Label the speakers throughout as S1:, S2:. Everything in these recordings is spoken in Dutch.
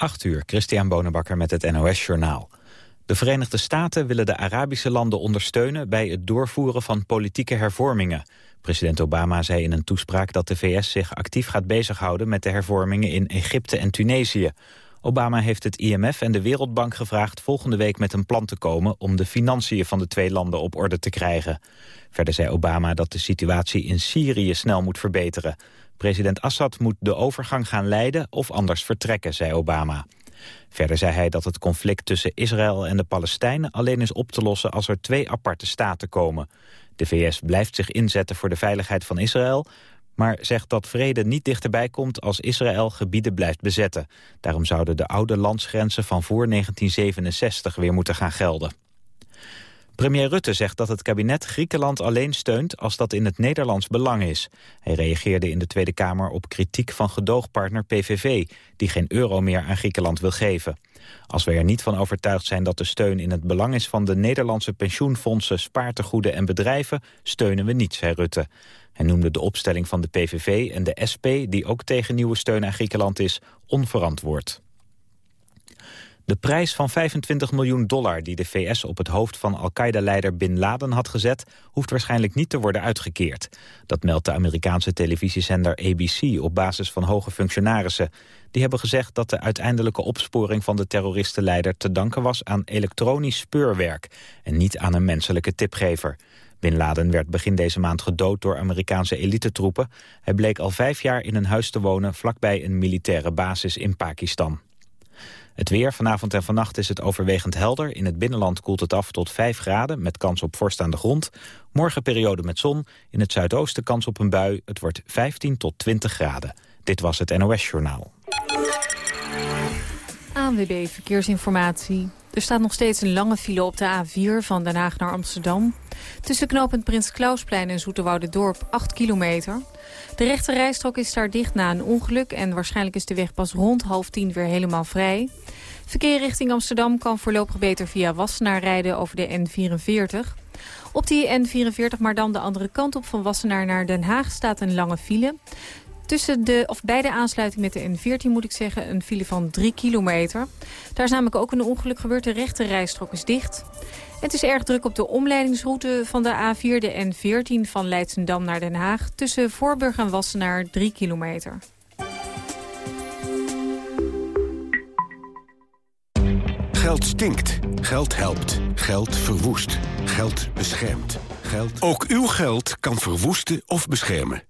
S1: 8 uur, Christian Bonenbakker met het NOS Journaal. De Verenigde Staten willen de Arabische landen ondersteunen... bij het doorvoeren van politieke hervormingen. President Obama zei in een toespraak dat de VS zich actief gaat bezighouden... met de hervormingen in Egypte en Tunesië. Obama heeft het IMF en de Wereldbank gevraagd volgende week met een plan te komen... om de financiën van de twee landen op orde te krijgen. Verder zei Obama dat de situatie in Syrië snel moet verbeteren. President Assad moet de overgang gaan leiden of anders vertrekken, zei Obama. Verder zei hij dat het conflict tussen Israël en de Palestijnen alleen is op te lossen als er twee aparte staten komen. De VS blijft zich inzetten voor de veiligheid van Israël, maar zegt dat vrede niet dichterbij komt als Israël gebieden blijft bezetten. Daarom zouden de oude landsgrenzen van voor 1967 weer moeten gaan gelden. Premier Rutte zegt dat het kabinet Griekenland alleen steunt als dat in het Nederlands belang is. Hij reageerde in de Tweede Kamer op kritiek van gedoogpartner PVV, die geen euro meer aan Griekenland wil geven. Als we er niet van overtuigd zijn dat de steun in het belang is van de Nederlandse pensioenfondsen, spaartegoeden en bedrijven, steunen we niet, zei Rutte. Hij noemde de opstelling van de PVV en de SP, die ook tegen nieuwe steun aan Griekenland is, onverantwoord. De prijs van 25 miljoen dollar die de VS op het hoofd van Al-Qaeda-leider Bin Laden had gezet... hoeft waarschijnlijk niet te worden uitgekeerd. Dat meldt de Amerikaanse televisiezender ABC op basis van hoge functionarissen. Die hebben gezegd dat de uiteindelijke opsporing van de terroristenleider... te danken was aan elektronisch speurwerk en niet aan een menselijke tipgever. Bin Laden werd begin deze maand gedood door Amerikaanse elitetroepen. Hij bleek al vijf jaar in een huis te wonen vlakbij een militaire basis in Pakistan. Het weer, vanavond en vannacht is het overwegend helder. In het binnenland koelt het af tot 5 graden, met kans op vorst aan de grond. Morgen periode met zon, in het zuidoosten kans op een bui. Het wordt 15 tot 20 graden. Dit was het NOS Journaal.
S2: ANWB Verkeersinformatie. Er staat nog steeds een lange file op de A4 van Den Haag naar Amsterdam. Tussen knooppunt Prins Klausplein en Dorp 8 kilometer. De rechte rijstrook is daar dicht na een ongeluk... en waarschijnlijk is de weg pas rond half tien weer helemaal vrij. Verkeer richting Amsterdam kan voorlopig beter via Wassenaar rijden over de N44. Op die N44, maar dan de andere kant op van Wassenaar naar Den Haag... staat een lange file. Tussen de, of bij de aansluiting met de N14 moet ik zeggen een file van 3 kilometer. Daar is namelijk ook een ongeluk gebeurd. De rechte rijstrook is dicht. Het is erg druk op de omleidingsroute van de A4, de N14 van Leidsendam naar Den Haag. Tussen Voorburg en Wassenaar 3 kilometer.
S3: Geld stinkt. Geld helpt. Geld verwoest. Geld beschermt. Geld... Ook uw geld kan verwoesten of beschermen.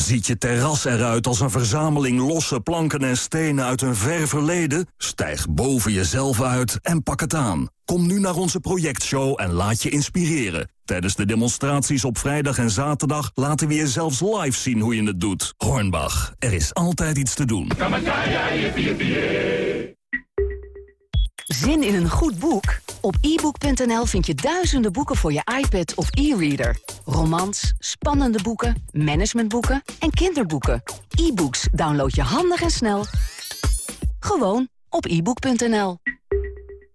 S4: Ziet je terras eruit als een verzameling losse planken en stenen uit een ver verleden? Stijg boven jezelf uit en pak het aan. Kom nu naar onze projectshow en laat je inspireren. Tijdens de demonstraties op vrijdag en zaterdag laten we je zelfs live zien hoe je het doet. Hornbach, er is altijd iets te doen.
S5: Zin in een goed boek? Op ebook.nl vind je duizenden boeken voor je iPad of e-reader. Romans, spannende boeken, managementboeken en kinderboeken. E-books download je handig en snel. Gewoon op ebook.nl.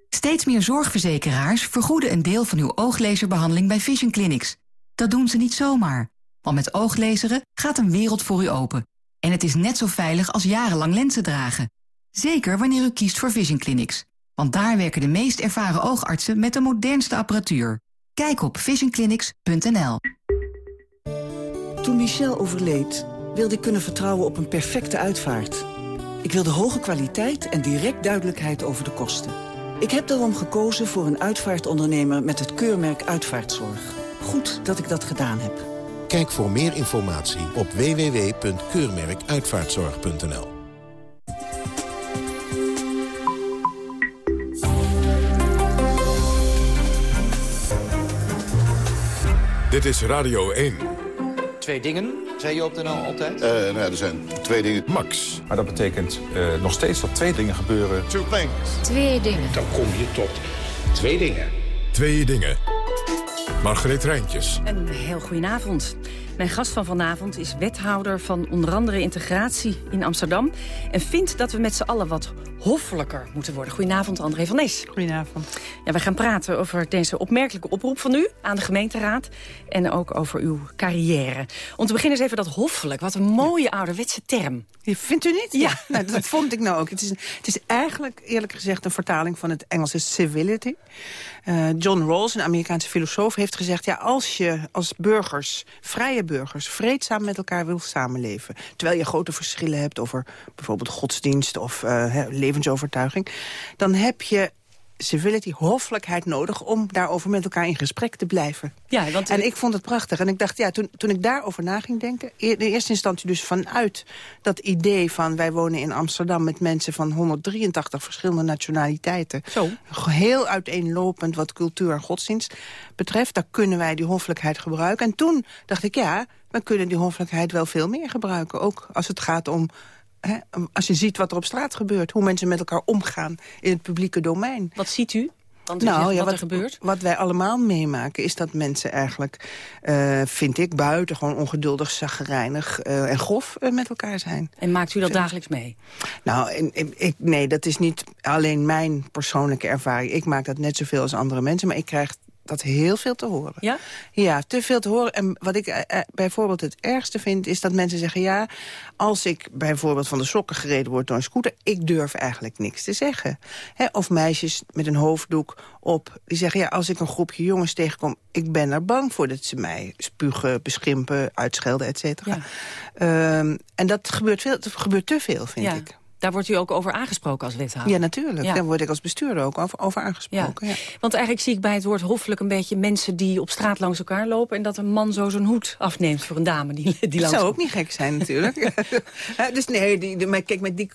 S6: Steeds meer zorgverzekeraars vergoeden een deel van uw ooglezerbehandeling bij Vision Clinics. Dat doen ze niet zomaar, want met ooglezeren gaat een wereld voor u open. En het is net zo veilig als jarenlang lenzen dragen. Zeker wanneer u kiest voor Vision Clinics. Want daar werken de meest ervaren oogartsen met de modernste apparatuur. Kijk op visionclinics.nl.
S7: Toen Michel overleed, wilde ik kunnen vertrouwen op een perfecte uitvaart. Ik wilde hoge kwaliteit en direct duidelijkheid over de kosten. Ik heb daarom gekozen voor een uitvaartondernemer met het keurmerk Uitvaartzorg. Goed dat ik dat gedaan heb.
S8: Kijk voor meer informatie op www.keurmerkuitvaartzorg.nl
S9: Dit is Radio 1.
S10: Twee dingen, zei je op de NL altijd?
S11: Uh, nou ja, er zijn twee dingen.
S9: Max.
S12: Maar dat betekent uh, nog steeds dat twee dingen gebeuren.
S11: Two things.
S13: Twee dingen.
S14: Dan kom je tot twee dingen.
S9: Twee dingen. Margreet Rijntjes.
S15: Een heel goedenavond.
S13: Mijn gast van vanavond is wethouder van onder andere integratie in Amsterdam... en vindt dat we met z'n allen wat hoffelijker moeten worden. Goedenavond, André van Nes.
S15: Goedenavond.
S13: Ja, we gaan praten over deze opmerkelijke oproep van u aan de gemeenteraad... en ook over uw carrière. Om te beginnen is even dat hoffelijk. Wat een mooie ouderwetse term.
S15: Vindt u niet?
S13: Ja.
S15: Nou, dat vond ik nou ook. Het is, het is eigenlijk, eerlijk gezegd, een vertaling van het Engelse civility. Uh, John Rawls, een Amerikaanse filosoof, heeft gezegd... ja, als je als burgers, vrije burgers, vreedzaam met elkaar wil samenleven... terwijl je grote verschillen hebt over bijvoorbeeld godsdienst of uh, levensovertuiging... dan heb je civility, hoffelijkheid nodig... om daarover met elkaar in gesprek te blijven.
S13: Ja, want...
S15: En ik vond het prachtig. En ik dacht, ja, toen, toen ik daarover na ging denken... in eerste instantie dus vanuit dat idee van... wij wonen in Amsterdam met mensen van 183 verschillende nationaliteiten.
S13: Zo.
S15: Heel uiteenlopend wat cultuur en godsdienst betreft. Daar kunnen wij die hoffelijkheid gebruiken. En toen dacht ik, ja, we kunnen die hoffelijkheid wel veel meer gebruiken. Ook als het gaat om Als je ziet wat er op straat gebeurt. Hoe mensen met elkaar omgaan in het publieke domein.
S13: Wat ziet u? Want u
S15: nou,
S13: zegt
S15: ja,
S13: wat,
S15: wat
S13: er gebeurt?
S15: Wat wij allemaal meemaken is dat mensen eigenlijk, uh, vind ik, buiten gewoon ongeduldig, zagrijnig uh, en grof uh, met elkaar zijn.
S13: En maakt u dat dagelijks mee?
S15: Nou, ik, ik, nee, dat is niet alleen mijn persoonlijke ervaring. Ik maak dat net zoveel als andere mensen, maar ik krijg dat heel veel te horen.
S13: Ja?
S15: Ja, te veel te horen. En wat ik eh, bijvoorbeeld het ergste vind, is dat mensen zeggen... ja, als ik bijvoorbeeld van de sokken gereden word door een scooter... ik durf eigenlijk niks te zeggen. He, of meisjes met een hoofddoek op, die zeggen... ja, als ik een groepje jongens tegenkom, ik ben er bang voor... dat ze mij spugen, beschimpen, uitschelden, et cetera. Ja. Um, en dat gebeurt, veel, dat gebeurt te veel, vind
S13: ja.
S15: ik.
S13: Daar wordt u ook over aangesproken als wethouder?
S15: Ja, natuurlijk. Ja. Daar word ik als bestuurder ook over, over aangesproken. Ja. Ja.
S13: Want eigenlijk zie ik bij het woord hoffelijk een beetje mensen die op straat langs elkaar lopen... en dat een man zo zijn hoed afneemt voor een dame die, die
S15: Dat
S13: langs
S15: zou ook niet gek zijn natuurlijk. dus nee, die, die, maar kijk, met die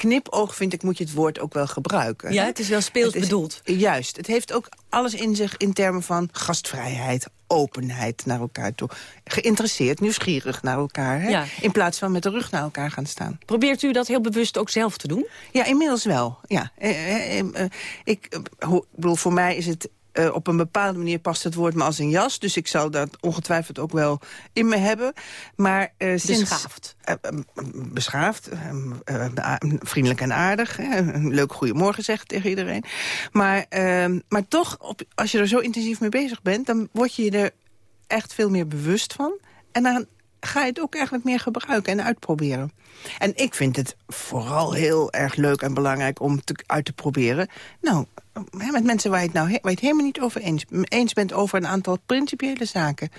S15: knipoog vind ik moet je het woord ook wel gebruiken.
S13: Ja, het is wel speels
S15: is,
S13: bedoeld.
S15: Juist. Het heeft ook alles in zich in termen van gastvrijheid, openheid naar elkaar toe. Geïnteresseerd, nieuwsgierig naar elkaar. Hè?
S13: Ja.
S15: In plaats van met de rug naar elkaar gaan staan.
S13: Probeert u dat heel bewust ook zelf te doen?
S15: Ja, inmiddels wel. Ja. Eh, eh, eh, ik bedoel, voor mij is het uh, op een bepaalde manier past het woord me als een jas. Dus ik zal dat ongetwijfeld ook wel in me hebben. Maar uh, sinds...
S13: Beschaafd.
S15: Uh, beschaafd. vriendelijk en aardig. Een leuk goeiemorgen zeggen tegen iedereen. Maar, maar toch, op, als je er zo intensief mee bezig bent... dan word je je er echt veel meer bewust van. En dan ga je het ook eigenlijk meer gebruiken en uitproberen. En ik vind het vooral heel erg leuk en belangrijk om te, uit te proberen. Nou, met mensen waar je het, nou, waar je het helemaal niet over eens, eens bent over een aantal principiële zaken.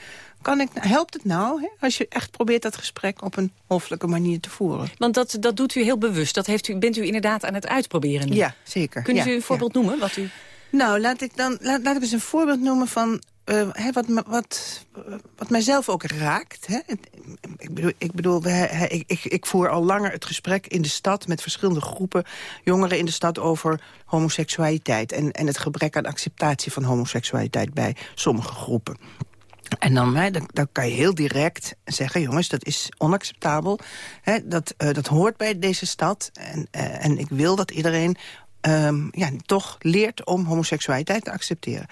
S15: Kan ik, helpt het nou hè, als je echt probeert dat gesprek op een hoffelijke manier te voeren?
S13: Want dat, dat doet u heel bewust. Dat heeft u, bent u inderdaad aan het uitproberen nu.
S15: Ja, zeker.
S13: Kunt
S15: ja,
S13: u een voorbeeld
S15: ja.
S13: noemen? Wat u...
S15: Nou, laat ik, dan, laat, laat ik eens een voorbeeld noemen van uh, wat, wat, wat mijzelf ook raakt. Ik bedoel, ik, bedoel ik, ik, voer al langer het gesprek in de stad... met verschillende groepen jongeren in de stad over homoseksualiteit... en, en het gebrek aan acceptatie van homoseksualiteit bij sommige groepen. En dan, dan, kan je heel direct zeggen... jongens, dat is onacceptabel. Hè, dat, uh, dat hoort bij deze stad. En, uh, en ik wil dat iedereen um, ja, toch leert om homoseksualiteit te accepteren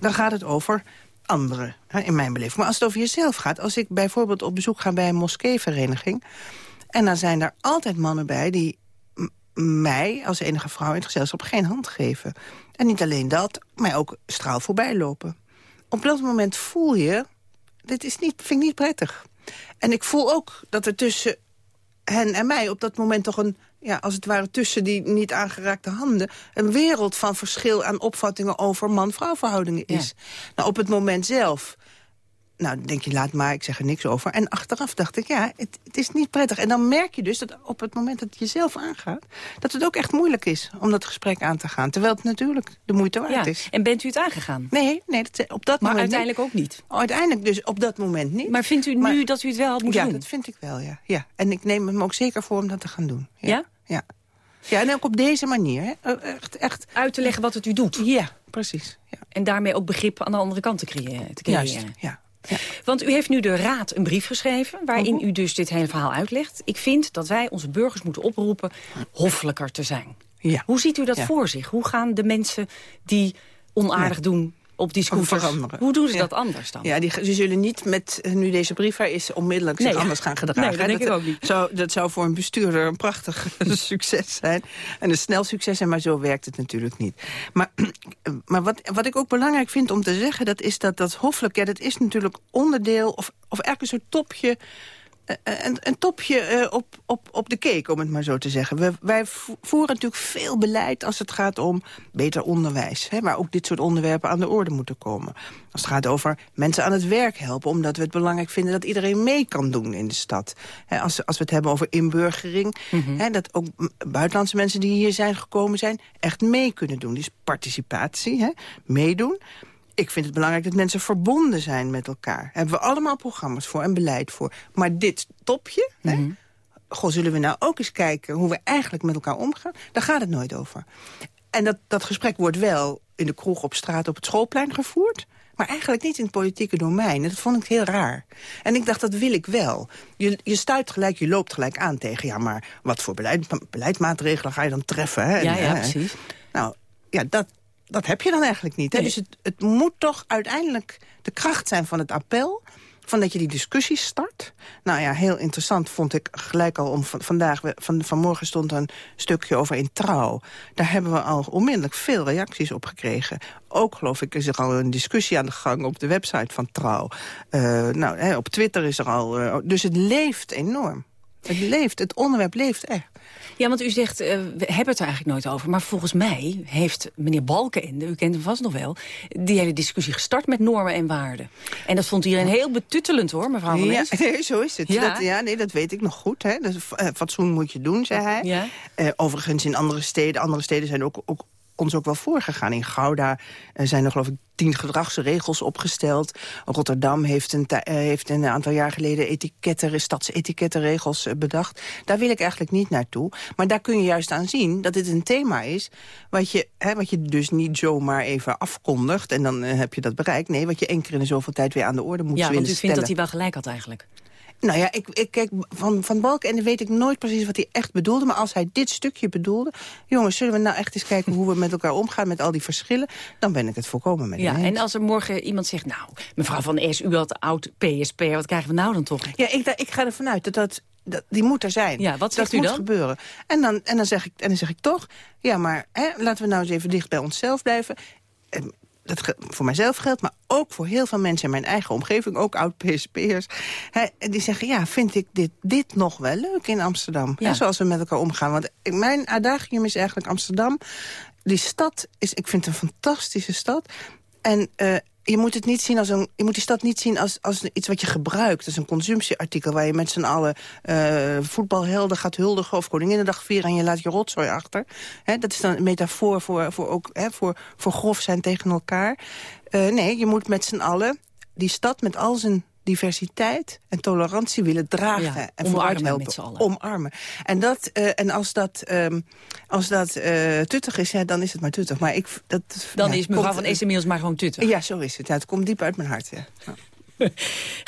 S15: dan gaat het over anderen, in mijn beleving. Maar als het over jezelf gaat, als ik bijvoorbeeld op bezoek ga bij een moskeevereniging... en dan zijn er altijd mannen bij die mij als enige vrouw in het gezelschap geen hand geven. En niet alleen dat, maar ook straal voorbij lopen. Op dat moment voel je, dit is niet, vind ik niet prettig. En ik voel ook dat er tussen hen en mij op dat moment toch een ja, als het ware tussen die niet aangeraakte handen... een wereld van verschil aan opvattingen over man-vrouw verhoudingen is. Ja. Nou, op het moment zelf... Nou, denk je, laat maar, ik zeg er niks over. En achteraf dacht ik, ja, het, het, is niet prettig. En dan merk je dus dat op het moment dat het jezelf aangaat... dat het ook echt moeilijk is om dat gesprek aan te gaan. Terwijl het natuurlijk de moeite waard
S13: ja.
S15: is.
S13: En bent u het aangegaan?
S15: Nee, nee dat, op dat
S13: maar
S15: moment
S13: uiteindelijk
S15: niet.
S13: ook niet?
S15: Uiteindelijk dus op dat moment niet.
S13: Maar vindt u
S15: maar,
S13: nu dat u het wel had moeten
S15: ja,
S13: doen?
S15: Ja, dat vind ik wel, ja. ja. En ik neem hem ook zeker voor om dat te gaan doen.
S13: Ja? ja?
S15: Ja. Ja, en ook op deze manier. Hè? Echt, echt.
S13: Uit te leggen wat het u doet.
S15: Ja, precies. Ja.
S13: En daarmee ook begrip aan de andere kant te creëren. Te creëren.
S15: Juist, ja. ja.
S13: Want u heeft nu de Raad een brief geschreven... waarin -huh. u dus dit hele verhaal uitlegt. Ik vind dat wij onze burgers moeten oproepen hoffelijker te zijn.
S15: Ja.
S13: Hoe ziet u dat
S15: ja.
S13: voor zich? Hoe gaan de mensen die onaardig doen op die scooters.
S15: veranderen.
S13: Hoe doen ze
S15: Ja.
S13: dat anders dan?
S15: Ja, die, ze zullen niet met, eh, nu deze brief er is, onmiddellijk zich
S13: Nee.
S15: anders gaan gedragen.
S13: Nee, dat denk ik ook niet.
S15: Zou, dat zou voor een bestuurder een prachtig succes zijn. En een snel succes zijn, maar zo werkt het natuurlijk niet. Maar, maar wat, wat ik ook belangrijk vind om te zeggen, dat is dat dat hoffelijk... Ja, dat is natuurlijk onderdeel, of, of eigenlijk een soort topje... eh, Een, een topje eh, op, op, op de cake, om het maar zo te zeggen. We, wij vo- voeren natuurlijk veel beleid als het gaat om beter onderwijs. Hè, waar ook dit soort onderwerpen aan de orde moeten komen. Als het gaat over mensen aan het werk helpen... omdat we het belangrijk vinden dat iedereen mee kan doen in de stad. Hè, als, als we het hebben over inburgering... hè, dat ook buitenlandse mensen die hier zijn gekomen zijn... echt mee kunnen doen. Dus participatie, hè, meedoen. Ik vind het belangrijk dat mensen verbonden zijn met elkaar. Daar hebben we allemaal programma's voor en beleid voor. Maar dit topje... hè, goh, zullen we nou ook eens kijken hoe we eigenlijk met elkaar omgaan? Daar gaat het nooit over. En dat, dat gesprek wordt wel in de kroeg op straat op het schoolplein gevoerd... maar eigenlijk niet in het politieke domein. En dat vond ik heel raar. En ik dacht, dat wil ik wel. Je, je stuit gelijk, je loopt gelijk aan tegen... ja, maar wat voor beleid, beleidsmaatregelen ga je dan treffen? Hè?
S13: Ja, ja, precies.
S15: Nou, ja, dat, dat heb je dan eigenlijk niet. Hè?
S13: Nee.
S15: Dus het, het moet toch uiteindelijk de kracht zijn van het appel... van dat je die discussie start. Nou ja, heel interessant vond ik gelijk al om van, vandaag... Van, vanmorgen stond een stukje over in Trouw. Daar hebben we al onmiddellijk veel reacties op gekregen. Ook, geloof ik, is er al een discussie aan de gang op de website van Trouw. Eh, nou, hè, op Twitter is er al... eh, dus het leeft enorm. Het leeft, het onderwerp leeft echt.
S13: Ja, want u zegt, eh, we hebben het er eigenlijk nooit over. Maar volgens mij heeft meneer Balkenende, u kent hem vast nog wel... die hele discussie gestart met normen en waarden. En dat vond iedereen heel betuttelend, hoor, mevrouw van
S15: Ja, nee, zo is het.
S13: Ja.
S15: Dat, ja, nee, dat weet ik nog goed. Hè. Dus, eh, fatsoen moet je doen, zei hij.
S13: Ja.
S15: Eh, overigens in andere steden, andere steden zijn ook, ook ons ook wel voorgegaan. In Gouda eh, zijn er geloof ik tien gedragsregels opgesteld. Rotterdam heeft een, eh, heeft een aantal jaar geleden etiketten, stadsetikettenregels eh, bedacht. Daar wil ik eigenlijk niet naartoe. Maar daar kun je juist aan zien dat dit een thema is... wat je, hè, wat je dus niet zomaar even afkondigt en dan heb je dat bereikt. Nee, wat je één keer in de zoveel tijd weer aan de orde moet
S13: Ja,
S15: willen
S13: want u vindt
S15: stellen.
S13: dat hij wel gelijk had eigenlijk.
S15: Nou ja, ik, ik kijk, van, van Balkenende weet ik nooit precies wat hij echt bedoelde. Maar als hij dit stukje bedoelde... jongens, zullen we nou echt eens kijken hoe we met elkaar omgaan... met al die verschillen, dan ben ik het volkomen met
S13: Ja, en als er morgen iemand zegt, nou, mevrouw van Es, u had oud PSP, wat krijgen we nou dan toch?
S15: Ja, ik, ik ga ervan uit dat, dat, dat die moet er zijn.
S13: Ja, wat zegt
S15: dat
S13: u
S15: moet
S13: dan?
S15: gebeuren. En dan, en, dan zeg ik, en dan zeg ik toch... ja, maar hè, laten we nou eens even dicht bij onszelf blijven... Dat voor mijzelf geldt, maar ook voor heel veel mensen in mijn eigen omgeving, ook oud-PSP'ers. Die zeggen, ja, vind ik dit, dit nog wel leuk in Amsterdam?
S13: Ja.
S15: Hè, zoals we met elkaar omgaan. Want mijn adagium is eigenlijk Amsterdam. Die stad is, ik vind het een fantastische stad. En eh, je moet het niet zien als een. Je moet die stad niet zien als, als iets wat je gebruikt. Als een consumptieartikel waar je met z'n allen eh, voetbalhelden gaat huldigen of Koninginnedag vieren en je laat je rotzooi achter. Dat is dan een metafoor voor, voor, ook, voor, voor grof zijn tegen elkaar. Eh, nee, je moet met z'n allen die stad met al zijn diversiteit en tolerantie willen dragen.
S13: Ja,
S15: en
S13: omarmen
S15: vooruit helpen. Omarmen. En, dat, eh, en als dat, ehm, als dat eh, tuttig is, ja, dan is het maar tuttig. Maar ik, dat,
S13: Dan
S15: ja,
S13: is mevrouw
S15: komt-
S13: van Es inmiddels maar gewoon tutten.
S15: Ja, zo is het. Ja, het komt diep uit mijn hart. Ja.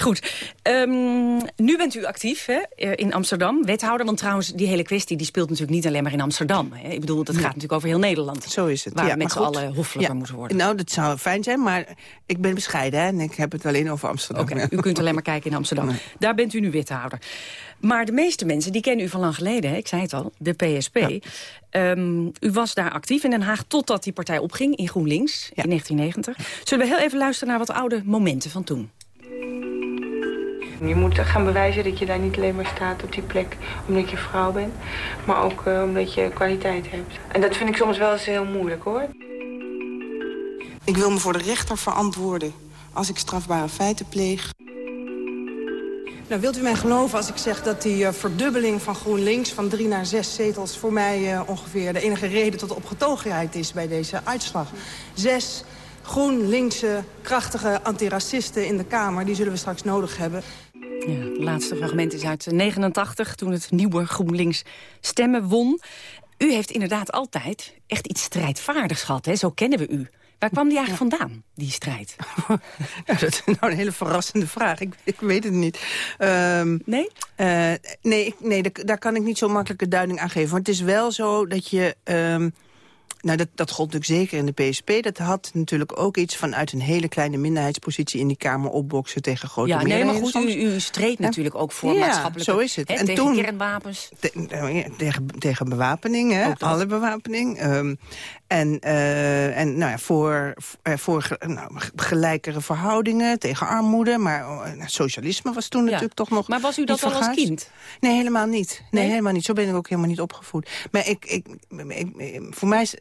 S13: Goed. Ehm, nu bent u actief hè, eh, in Amsterdam, wethouder. Want trouwens, die hele kwestie die speelt natuurlijk niet alleen maar in Amsterdam. Hè. Ik bedoel, dat gaat natuurlijk over heel Nederland.
S15: Zo is het.
S13: Waar
S15: ja,
S13: met z'n allen hoffelijker
S15: Ja.
S13: moeten worden.
S15: Nou, dat zou fijn zijn, maar ik ben bescheiden hè, en ik heb het alleen over Amsterdam.
S13: Oké, u kunt alleen maar kijken in Amsterdam. Daar bent u nu wethouder. Maar de meeste mensen, die kennen u van lang geleden, hè? ik zei het al, de PSP. Ehm, u was daar actief in Den Haag totdat die partij opging in GroenLinks in 1990. Zullen we heel even luisteren naar wat oude momenten van toen?
S16: Je moet gaan bewijzen dat je daar niet alleen maar staat op die plek omdat je vrouw bent, maar ook eh, omdat je kwaliteit hebt. En dat vind ik soms wel eens heel moeilijk hoor.
S17: Ik wil me voor de rechter verantwoorden als ik strafbare feiten pleeg.
S18: Nou, wilt u mij geloven als ik zeg dat die eh, verdubbeling van GroenLinks... van drie naar zes zetels voor mij eh, ongeveer de enige reden tot opgetogenheid is bij deze uitslag. Zes GroenLinkse krachtige antiracisten in de Kamer, die zullen we straks nodig hebben.
S13: Ja, het laatste fragment is uit 89, toen het nieuwe GroenLinks stemmen won. U heeft inderdaad altijd echt iets strijdvaardigs gehad, hè? zo kennen we u. Waar kwam die eigenlijk vandaan, die strijd?
S15: Ja, dat is nou een hele verrassende vraag. Ik, ik weet het niet. Ehm,
S13: nee?
S15: nee, ik, nee daar, daar kan ik niet zo makkelijke duiding aan geven. Maar het is wel zo dat je... ehm, Nou, dat, dat gold natuurlijk zeker in de PSP. Dat had natuurlijk ook iets vanuit een hele kleine minderheidspositie... in die Kamer opboksen tegen grote
S13: ja,
S15: nee,
S13: maar goed, u, u streed natuurlijk ook voor
S15: ja,
S13: maatschappelijke...
S15: zo is het.
S13: en tegen toen, kernwapens.
S15: Te, tegen, tegen bewapening, hè, alle bewapening. Um, en, uh, en nou ja, voor, voor nou, gelijkere verhoudingen, tegen armoede. Maar uh, socialisme was toen ja. natuurlijk toch nog
S13: Maar was u dat al als kind?
S15: Nee, helemaal niet. Nee, nee, helemaal niet. Zo ben ik ook helemaal niet opgevoed. Maar ik, ik, ik, voor mij is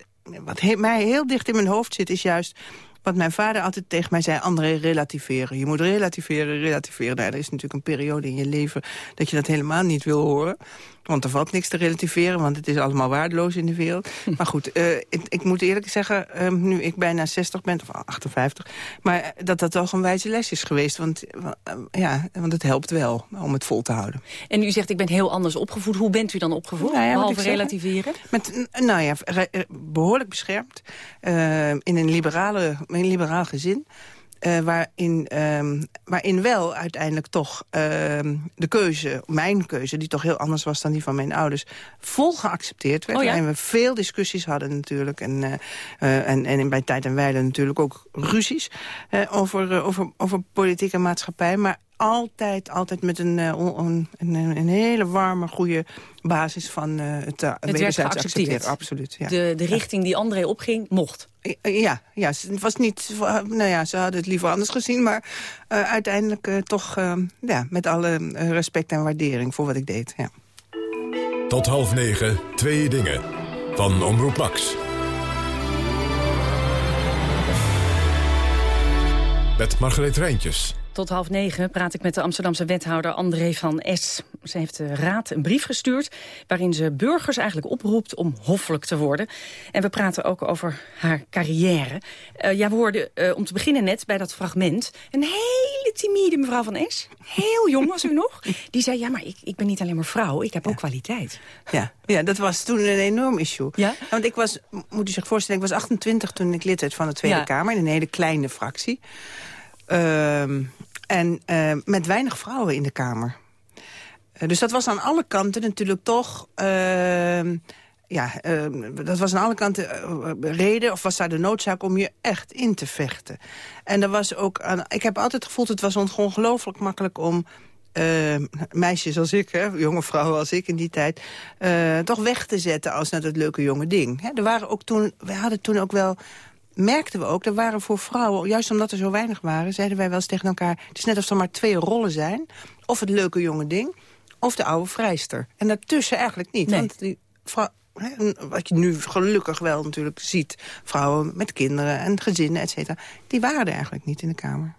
S15: wat he mij heel dicht in mijn hoofd zit, is juist wat mijn vader altijd tegen mij zei, André, relativeren. Je moet relativeren, relativeren. Nou, er is natuurlijk een periode in je leven dat je dat helemaal niet wil horen. Want er valt niks te relativeren, want het is allemaal waardeloos in de wereld. Maar goed, uh, ik, ik, moet eerlijk zeggen, uh, nu ik bijna 60 ben, of 58... maar dat dat toch een wijze les is geweest. Want, uh, ja, want het helpt wel om het vol te houden.
S13: En u zegt, ik ben heel anders opgevoed. Hoe bent u dan opgevoed, nou ja, behalve relativeren?
S15: Met, nou ja, behoorlijk beschermd. in een, liberale, een liberaal gezin. Uh, waarin, uh, waarin wel uiteindelijk toch uh, de keuze, mijn keuze... die toch heel anders was dan die van mijn ouders... vol geaccepteerd werd. Oh ja? Waarin we veel discussies hadden natuurlijk. En, uh, en, en bij Tijd en Weile natuurlijk ook ruzies... over, over, over politiek en maatschappij. Maar altijd, altijd met een, een, een, een hele warme, goede basis van uh, het, uh,
S13: het werd geaccepteerd.
S15: Absoluut, ja.
S13: de, de richting die André opging, mocht.
S15: Ja, ja, het was niet, nou ja, ze hadden het liever anders gezien... maar uh, uiteindelijk toch ja, met alle respect en waardering voor wat ik deed. Ja.
S9: Tot half negen, twee dingen. Van Omroep Max. Met Margreet Rijntjes.
S13: Tot half negen praat ik met de Amsterdamse wethouder André van S. Ze heeft de raad een brief gestuurd... waarin ze burgers eigenlijk oproept om hoffelijk te worden. En we praten ook over haar carrière. Uh, ja, we hoorden uh, om te beginnen net bij dat fragment... een hele timide mevrouw van S. Heel jong was u nog. Die zei, ja, maar ik, ik ben niet alleen maar vrouw, ik heb ja. ook kwaliteit.
S15: Ja. ja, dat was toen een enorm issue. Ja? Want ik was, moet u zich voorstellen, ik was 28 toen ik lid werd van de Tweede ja. Kamer... in een hele kleine fractie. Uh, en uh, met weinig vrouwen in de Kamer. Uh, dus dat was aan alle kanten natuurlijk toch... Uh, ja, dat was aan alle kanten reden, of was daar de noodzaak om je echt in te vechten. En er was ook aan, ik heb altijd gevoeld, het was ongelooflijk makkelijk om meisjes als ik, hè, jonge vrouwen als ik in die tijd... toch weg te zetten als naar dat leuke jonge ding. Hè, er waren ook toen, we hadden toen ook wel merkten we ook, er waren voor vrouwen, juist omdat er zo weinig waren... zeiden wij wel eens tegen elkaar, het is net of er maar twee rollen zijn. Of het leuke jonge ding, of de oude vrijster. En daartussen eigenlijk niet. Nee. Want die vrouw, wat je nu gelukkig wel natuurlijk ziet... vrouwen met kinderen en gezinnen, et cetera... die waren er eigenlijk niet in de Kamer.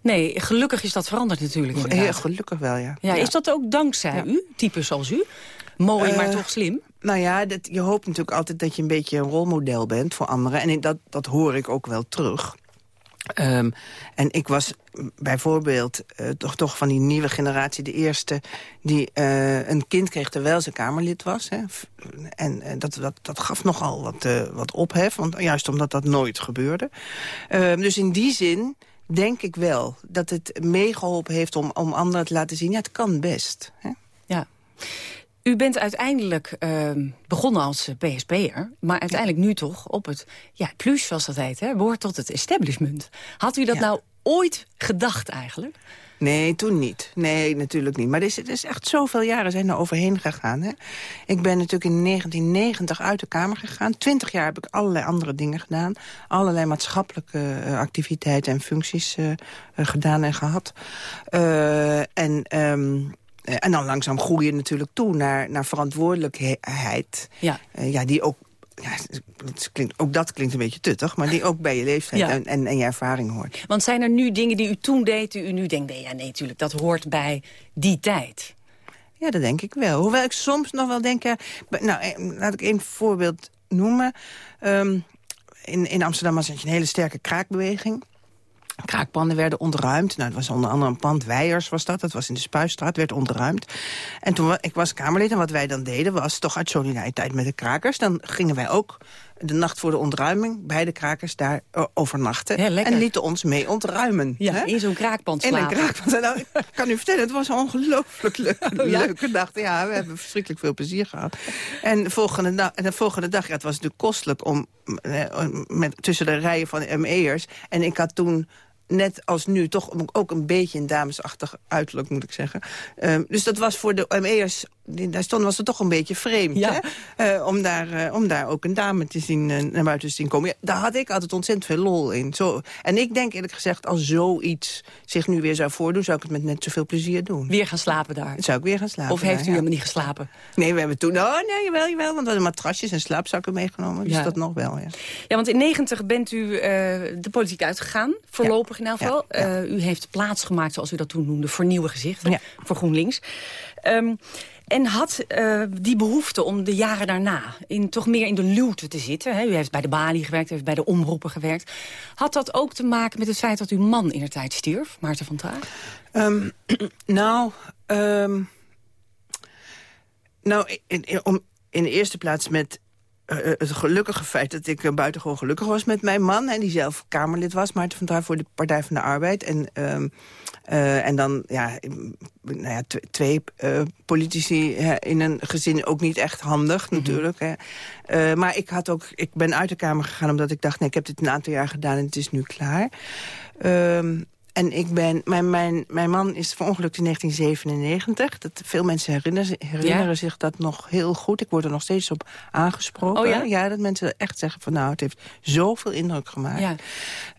S13: Nee, gelukkig is dat veranderd natuurlijk.
S15: Heel gelukkig wel, ja.
S13: ja. Is dat ook dankzij ja. u, types zoals u? Mooi, uh, maar toch slim?
S15: Nou ja, dat, je hoopt natuurlijk altijd dat je een beetje een rolmodel bent voor anderen. En dat, dat hoor ik ook wel terug. Um, en ik was bijvoorbeeld uh, toch, toch van die nieuwe generatie de eerste... die uh, een kind kreeg terwijl ze Kamerlid was. Hè. En uh, dat, dat, dat gaf nogal wat, wat ophef, want, juist omdat dat nooit gebeurde. Ehm, dus in die zin denk ik wel dat het meegeholpen heeft om, om anderen te laten zien... ja, het kan best. Hè.
S13: Ja. U bent uiteindelijk uh, begonnen als PSP'er, maar uiteindelijk nu toch op het ja, plus, zoals dat heet, hè, behoort tot het establishment. Had u dat ja. nou ooit gedacht eigenlijk?
S15: Nee, toen niet. Nee, natuurlijk niet. Maar er is, er is echt zoveel jaren zijn er overheen gegaan. Hè? Ik ben natuurlijk in 1990 uit de Kamer gegaan. Twintig jaar heb ik allerlei andere dingen gedaan. Allerlei maatschappelijke uh, activiteiten en functies uh, uh, gedaan en gehad. en... Um, uh, en dan langzaam groei je natuurlijk toe naar, naar verantwoordelijkheid. Ja. Uh, ja, die ook ja, dat klinkt, ook dat klinkt een beetje tuttig, maar die ook bij je leeftijd ja. en, en, en, je ervaring hoort.
S13: Want zijn er nu dingen die u toen deed, die u nu denkt... nee, ja, nee, natuurlijk, dat hoort bij die tijd?
S15: Ja, dat denk ik wel. Hoewel ik soms nog wel denk... Ja, nou, laat ik één voorbeeld noemen. Um, in, in Amsterdam was je een hele sterke kraakbeweging. Kraakpanden werden ontruimd. Nou, dat was onder andere een pand Weijers was dat. Dat was in de Spuistraat, werd ontruimd. En toen ik was Kamerlid en wat wij dan deden was toch uit solidariteit met de krakers. Dan gingen wij ook de nacht voor de ontruiming... bij de krakers daar uh, overnachten. en lieten ons mee ontruimen.
S13: Ja, hè? in zo'n kraakpand slapen.
S15: In een kraakpand. Nou, ik kan u vertellen, het was een ongelooflijk leuk, oh, ja? leuke nacht. Ja, we hebben verschrikkelijk veel plezier gehad. En de volgende, dag, en de volgende dag, ja, het was natuurlijk kostelijk... om met, tussen de rijen van ME'ers... en ik had toen net als nu toch ook een beetje een damesachtig uiterlijk, moet ik zeggen. Um, dus dat was voor de ME'ers daar stond, was het toch een beetje vreemd. Hè? Uh, om, daar, uh, om daar ook een dame te zien, uh, naar buiten te zien komen. Ja, daar had ik altijd ontzettend veel lol in. Zo, en ik denk eerlijk gezegd, als zoiets zich nu weer zou voordoen... zou ik het met net zoveel plezier doen.
S13: Weer gaan slapen daar?
S15: Zou ik weer gaan slapen
S13: Of heeft u helemaal niet geslapen?
S15: Nee, we hebben toen... Oh, nee, jawel, jawel. Want we hadden matrasjes en slaapzakken meegenomen. Dus dat nog wel, ja.
S13: Ja, want in 90 bent u de politiek uitgegaan. Voorlopig in elk geval. u heeft plaatsgemaakt, zoals u dat toen noemde... voor nieuwe gezichten. Voor GroenLinks. Um, en had uh, die behoefte om de jaren daarna in, toch meer in de luwte te zitten. Hè? U heeft bij de balie gewerkt, u heeft bij de omroepen gewerkt. Had dat ook te maken met het feit dat uw man in de tijd stierf, Maarten van Traag?
S15: Um, nou, um, nou in, in, om, in de eerste plaats met uh, het gelukkige feit dat ik uh, buitengewoon gelukkig was met mijn man... en die zelf Kamerlid was, Maarten van Traag voor de Partij van de Arbeid. En uh, en dan, ja, nou ja twee politici in een gezin ook niet echt handig, mm -hmm. natuurlijk. Hè. Maar ik, had ook, ik ben uit de Kamer gegaan omdat ik dacht... nee, ik heb dit een aantal jaar gedaan en het is nu klaar. Uh, en ik ben, mijn, mijn, mijn man is verongelukt in 1997. Dat, veel mensen herinneren, herinneren ja? zich dat nog heel goed. Ik word er nog steeds op aangesproken.
S13: Oh ja?
S15: ja? dat mensen echt zeggen van nou, het heeft zoveel indruk gemaakt. Ja.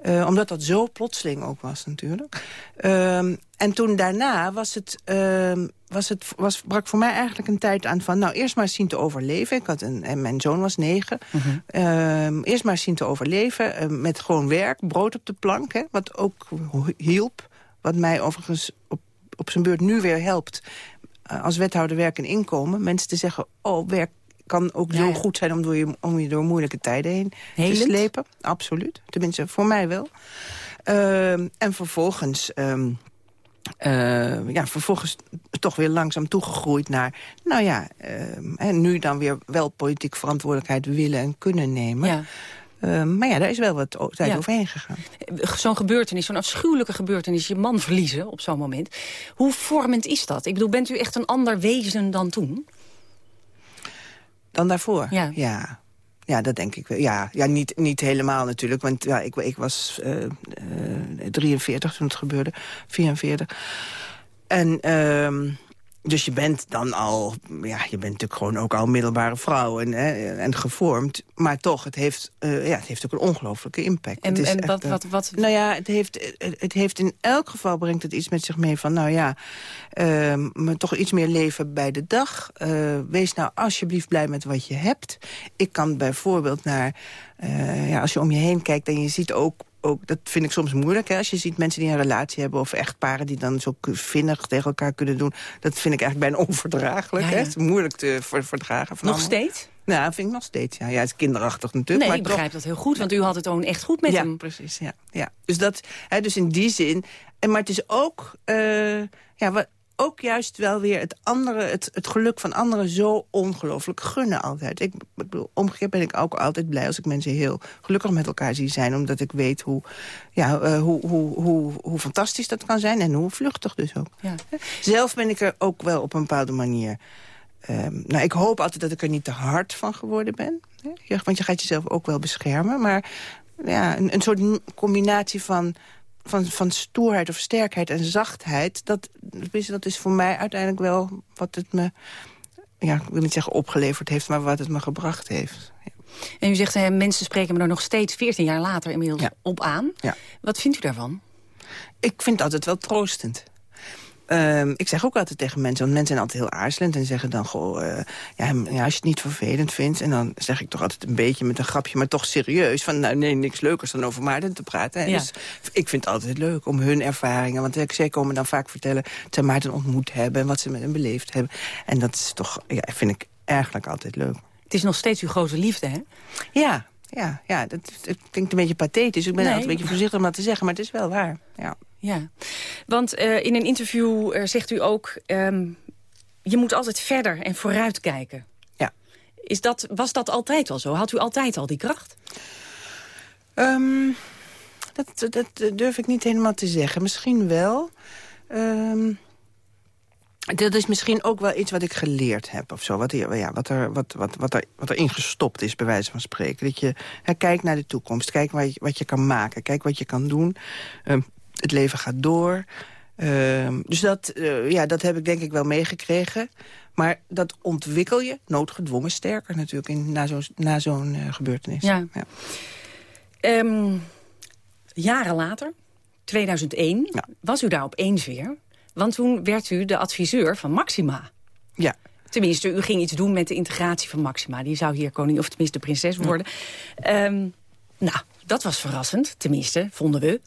S15: Uh, omdat dat zo plotseling ook was natuurlijk. Uh, en toen daarna was het, uh, was het, was, brak voor mij eigenlijk een tijd aan van... nou, eerst maar zien te overleven. Ik had een, en mijn zoon was negen. -huh. uh, eerst maar zien te overleven uh, met gewoon werk, brood op de plank. Hè, wat ook hielp. Wat mij overigens op, op zijn beurt nu weer helpt. Uh, als wethouder werk en inkomen. Mensen te zeggen, oh, werk kan ook ja, zo goed zijn om, door je, om je door moeilijke tijden heen Helend? te slepen. Absoluut. Tenminste, voor mij wel. en vervolgens... Um, uh, ja, vervolgens toch weer langzaam toegegroeid naar... nou ja, uh, en nu dan weer wel politiek verantwoordelijkheid willen en kunnen nemen... Ja. Uh, maar ja, daar is wel wat tijd ja. overheen gegaan.
S13: Zo'n gebeurtenis, zo'n afschuwelijke gebeurtenis... je man verliezen op zo'n moment. Hoe vormend is dat? Ik bedoel, bent u echt een ander wezen dan toen?
S15: Dan daarvoor? Ja. ja. Ja, dat denk ik wel. Ja, ja niet, niet helemaal natuurlijk. Want ja, ik, ik was uh, uh, 43 toen het gebeurde. 44. En... Uh, dus je bent dan al, ja, je bent natuurlijk gewoon ook al middelbare vrouw en, hè, en gevormd. Maar toch, het heeft, uh, ja, het heeft ook een ongelooflijke impact.
S13: En, en echt, wat, wat, wat?
S15: Nou ja, het heeft, het heeft in elk geval brengt het iets met zich mee van, nou ja, uh, maar toch iets meer leven bij de dag. Uh, wees nou alsjeblieft blij met wat je hebt. Ik kan bijvoorbeeld naar, uh, ja, als je om je heen kijkt en je ziet ook ook, dat vind ik soms moeilijk. Hè? Als je ziet mensen die een relatie hebben of echtparen die dan zo vinnig tegen elkaar kunnen doen. Dat vind ik eigenlijk bijna onverdraaglijk. Ja, ja. Hè? Het is moeilijk te verdragen.
S13: Van nog allemaal. steeds?
S15: Nou, dat vind ik nog steeds. Ja, ja het is kinderachtig natuurlijk.
S13: Nee,
S15: maar
S13: ik begrijp toch... dat heel goed, want u had het ook echt goed met
S15: ja,
S13: hem.
S15: Precies, ja, ja. Dus, dat, hè, dus in die zin... En, maar het is ook... Uh, ja, wat, ook juist wel weer het, andere, het, het geluk van anderen zo ongelooflijk gunnen altijd. Ik, ik bedoel, omgekeerd ben ik ook altijd blij als ik mensen heel gelukkig met elkaar zie zijn. Omdat ik weet hoe, ja, uh, hoe, hoe, hoe, hoe fantastisch dat kan zijn en hoe vluchtig dus ook. Ja. Zelf ben ik er ook wel op een bepaalde manier... Um, nou, ik hoop altijd dat ik er niet te hard van geworden ben. Hè? Want je gaat jezelf ook wel beschermen. Maar ja, een, een soort combinatie van van, van stoerheid of sterkheid en zachtheid... Dat, dat is voor mij uiteindelijk wel wat het me... Ja, ik wil niet zeggen opgeleverd heeft, maar wat het me gebracht heeft. Ja.
S13: En u zegt, hè, mensen spreken me er nog steeds 14 jaar later inmiddels ja. op aan. Ja. Wat vindt u daarvan?
S15: Ik vind het altijd wel troostend. Um, ik zeg ook altijd tegen mensen, want mensen zijn altijd heel aarzelend... en zeggen dan, goh, uh, ja, ja, als je het niet vervelend vindt... en dan zeg ik toch altijd een beetje met een grapje, maar toch serieus... van nou, nee, niks leukers dan over Maarten te praten. Ja. Dus ik vind het altijd leuk om hun ervaringen... want zij komen dan vaak vertellen dat ze Maarten ontmoet hebben... en wat ze met hem beleefd hebben. En dat is toch, ja, vind ik eigenlijk altijd leuk.
S13: Het is nog steeds uw grote liefde, hè?
S15: Ja, ja, ja dat, dat klinkt een beetje pathetisch. Ik ben nee. altijd een beetje voorzichtig om dat te zeggen, maar het is wel waar. Ja.
S13: Ja, want uh, in een interview uh, zegt u ook... Um, je moet altijd verder en vooruit kijken.
S15: Ja.
S13: Is dat, was dat altijd al zo? Had u altijd al die kracht?
S15: Ehm, dat, dat durf ik niet helemaal te zeggen. Misschien wel. Ehm, dat is misschien ook wel iets wat ik geleerd heb of zo. Wat, ja, wat, er, wat, wat, wat, er, wat er ingestopt is, bij wijze van spreken. Dat je hè, kijkt naar de toekomst. Kijk wat je, wat je kan maken. Kijk wat je kan doen. Ehm, het leven gaat door. Ehm, dus dat, uh, ja, dat heb ik denk ik wel meegekregen. Maar dat ontwikkel je noodgedwongen sterker natuurlijk in, na zo'n na zo'n uh, gebeurtenis.
S13: Ja. ja. Um, jaren later, 2001, ja. was u daar opeens weer. Want toen werd u de adviseur van Maxima.
S15: Ja.
S13: Tenminste, u ging iets doen met de integratie van Maxima. Die zou hier koning, of tenminste prinses worden. Ja. Um, nou, dat was verrassend, tenminste, vonden we.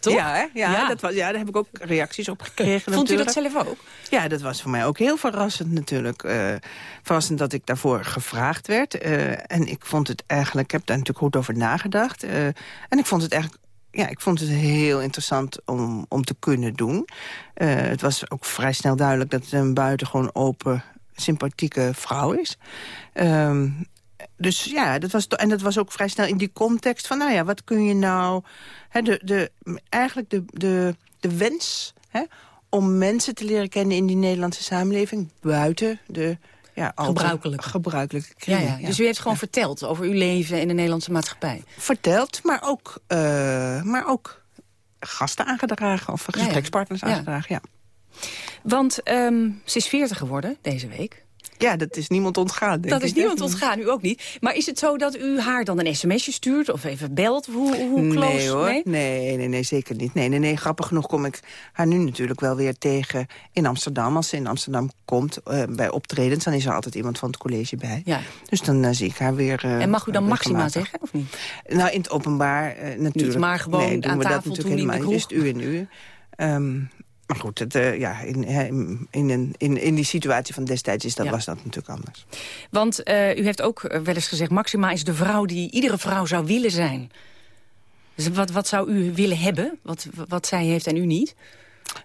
S13: Toch?
S15: Ja, hè? Ja, ja. Dat was, ja, daar heb ik ook reacties op gekregen.
S13: Vond u dat zelf ook?
S15: Ja, dat was voor mij ook heel verrassend natuurlijk. Uh, verrassend dat ik daarvoor gevraagd werd. Uh, en ik vond het eigenlijk, ik heb daar natuurlijk goed over nagedacht. Uh, en ik vond het eigenlijk ja, ik vond het heel interessant om, om te kunnen doen. Het was ook vrij snel duidelijk dat het een buitengewoon open, sympathieke vrouw is. Um, dus ja, dat was, en dat was ook vrij snel in die context van... nou ja, wat kun je nou... Hè, de, de, eigenlijk de, de, de wens hè, om mensen te leren kennen in die Nederlandse samenleving... buiten de ja,
S13: gebruikelijk.
S15: gebruikelijk
S13: ja, ja. Dus u heeft gewoon verteld over uw leven in de Nederlandse maatschappij?
S15: Verteld, maar ook, uh, maar ook gasten aangedragen of gesprekspartners aangedragen, ja.
S13: Want um, ze is 40 geworden deze week.
S15: Ja, dat is niemand ontgaan,
S13: Dat is niemand ontgaan, u ook niet. Maar is het zo dat u haar dan een sms'je stuurt of even belt? Hoe, hoe close?
S15: Nee hoor, nee? Nee, nee, nee, zeker niet. Nee, nee, nee, grappig genoeg kom ik haar nu natuurlijk wel weer tegen in Amsterdam. Als ze in Amsterdam komt uh, bij optredens, dan is er altijd iemand van het college bij.
S13: Ja.
S15: Dus dan uh, zie ik haar weer... Uh,
S13: en mag u dan Maxima zeggen, of niet?
S15: Nou, in het openbaar natuurlijk. Niet,
S13: maar gewoon
S15: nee, doen
S13: aan
S15: we
S13: tafel
S15: dat natuurlijk helemaal. Is u en u. Um, maar goed, het, uh, ja, in, in, in, in, die situatie van destijds is dat, ja. was dat natuurlijk anders.
S13: Want uh, u heeft ook wel eens gezegd... Maxima is de vrouw die iedere vrouw zou willen zijn. Dus wat, wat zou u willen hebben? Wat, wat zij heeft en u niet?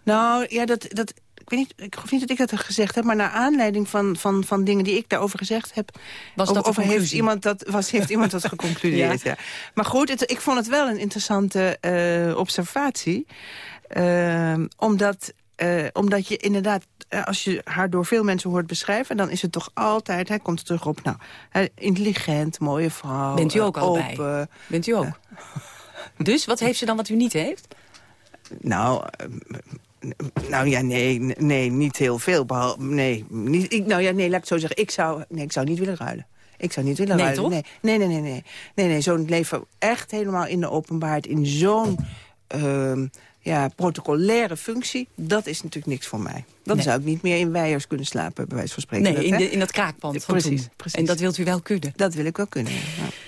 S15: Nou, ja, dat, dat, ik weet niet, ik geloof niet dat ik dat gezegd heb... maar naar aanleiding van, van, van dingen die ik daarover gezegd heb...
S13: Was dat
S15: over, heeft iemand dat, was, heeft iemand dat geconcludeerd, ja. ja. Maar goed, het, ik vond het wel een interessante uh, observatie... Uh, omdat, uh, omdat je inderdaad, als je haar door veel mensen hoort beschrijven... dan is het toch altijd, hij komt er terug op, nou, intelligent, mooie vrouw.
S13: Bent u ook
S15: open,
S13: allebei? Bent u ook? dus, wat heeft ze dan wat u niet heeft?
S15: Nou, nou ja, nee, nee, niet heel veel. Behalve, nee, niet, ik, nou ja, nee, laat ik zo zeggen. Ik zou, nee, ik zou niet willen ruilen. Ik zou niet willen
S13: nee,
S15: ruilen.
S13: Toch?
S15: Nee, nee, nee, nee. nee, nee, nee Zo'n leven echt helemaal in de openbaarheid. In zo'n uh, ja, protocolaire functie. Dat is natuurlijk niks voor mij. Dan nee. zou ik niet meer in wijers kunnen slapen, bij wijze van spreken.
S13: Nee, in, de, in dat kraakpand
S15: precies.
S13: En dat wilt u wel kunnen?
S15: Dat wil ik wel kunnen, ja.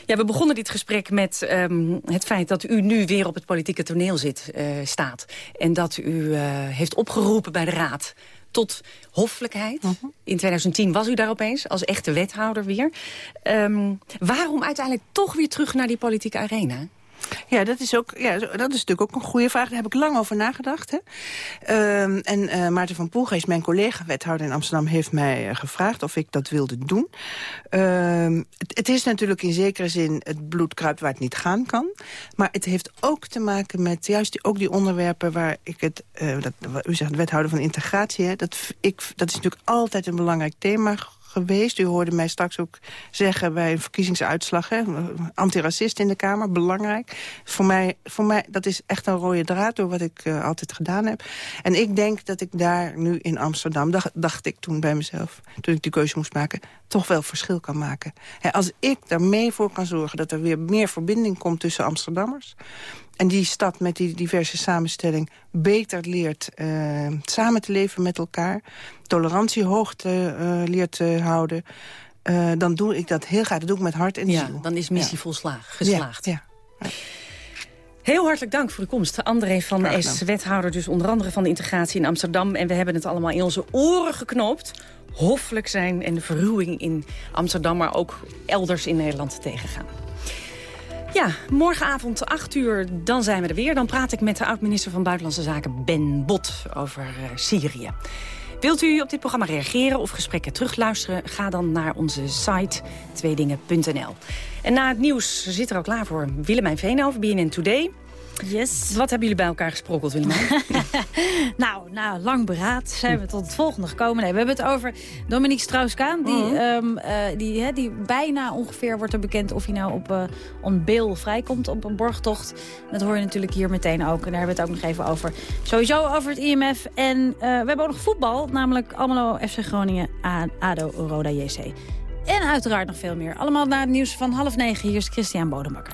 S13: Ja, we begonnen dit gesprek met um, het feit dat u nu weer op het politieke toneel zit, uh, staat. En dat u uh, heeft opgeroepen bij de Raad tot hoffelijkheid. Uh -huh. In 2010 was u daar opeens als echte wethouder weer. Um, waarom uiteindelijk toch weer terug naar die politieke arena?
S15: Ja, dat is, ook, ja, dat is natuurlijk ook een goede vraag. Daar heb ik lang over nagedacht. Hè. Uh, en uh, Maarten van Poelgeest, mijn collega-wethouder in Amsterdam... heeft mij uh, gevraagd of ik dat wilde doen. Uh, het, het, is natuurlijk in zekere zin het bloedkruip waar het niet gaan kan. Maar het heeft ook te maken met juist die, ook die onderwerpen... waar ik het, uh, dat, u zegt wethouder van integratie... Hè, dat, ik, dat is natuurlijk altijd een belangrijk thema geweest. U hoorde mij straks ook zeggen bij een verkiezingsuitslag... antiracist in de Kamer, belangrijk. Voor mij, voor mij, dat is echt een rode draad door wat ik uh, altijd gedaan heb. En ik denk dat ik daar nu in Amsterdam, dacht, dacht ik toen bij mezelf... toen ik die keuze moest maken, toch wel verschil kan maken. Als ik daarmee voor kan zorgen dat er weer meer verbinding komt tussen Amsterdammers... En die stad met die diverse samenstelling beter leert uh, samen te leven met elkaar. Tolerantie hoog te, uh, leert te houden. Uh, dan doe ik dat heel graag. Dat doe ik met hart en
S13: ja,
S15: ziel.
S13: dan is missie
S15: ja.
S13: volslagen, geslaagd.
S15: Ja, ja.
S13: Heel hartelijk dank voor de komst. André van Es, wethouder dus onder andere van de integratie in Amsterdam. En we hebben het allemaal in onze oren geknoopt. Hoffelijk zijn en de verruwing in Amsterdam, maar ook elders in Nederland tegengaan. Ja, morgenavond 8 uur, dan zijn we er weer. Dan praat ik met de oud-minister van Buitenlandse Zaken Ben Bot over uh, Syrië. Wilt u op dit programma reageren of gesprekken terugluisteren? Ga dan naar onze site tweedingen.nl. En na het nieuws zit er ook klaar voor Willemijn Veenhoven, BNN Today.
S19: Yes.
S13: Wat hebben jullie bij elkaar gesprokkeld, Willemijn?
S19: nou, na lang beraad zijn we tot het volgende gekomen. Nee, we hebben het over Dominique Strauss-Kaan. Die,
S13: Mhm.
S19: ehm, eh, die, hè, die bijna ongeveer wordt er bekend of hij nou op uh, on bail vrijkomt op een borgtocht. Dat hoor je natuurlijk hier meteen ook. En daar hebben we het ook nog even over. Sowieso over het IMF. En uh, we hebben ook nog voetbal. Namelijk Almelo FC Groningen, ADO Roda JC. En uiteraard nog veel meer. Allemaal na het nieuws van half negen. Hier is Christian Bodemakker.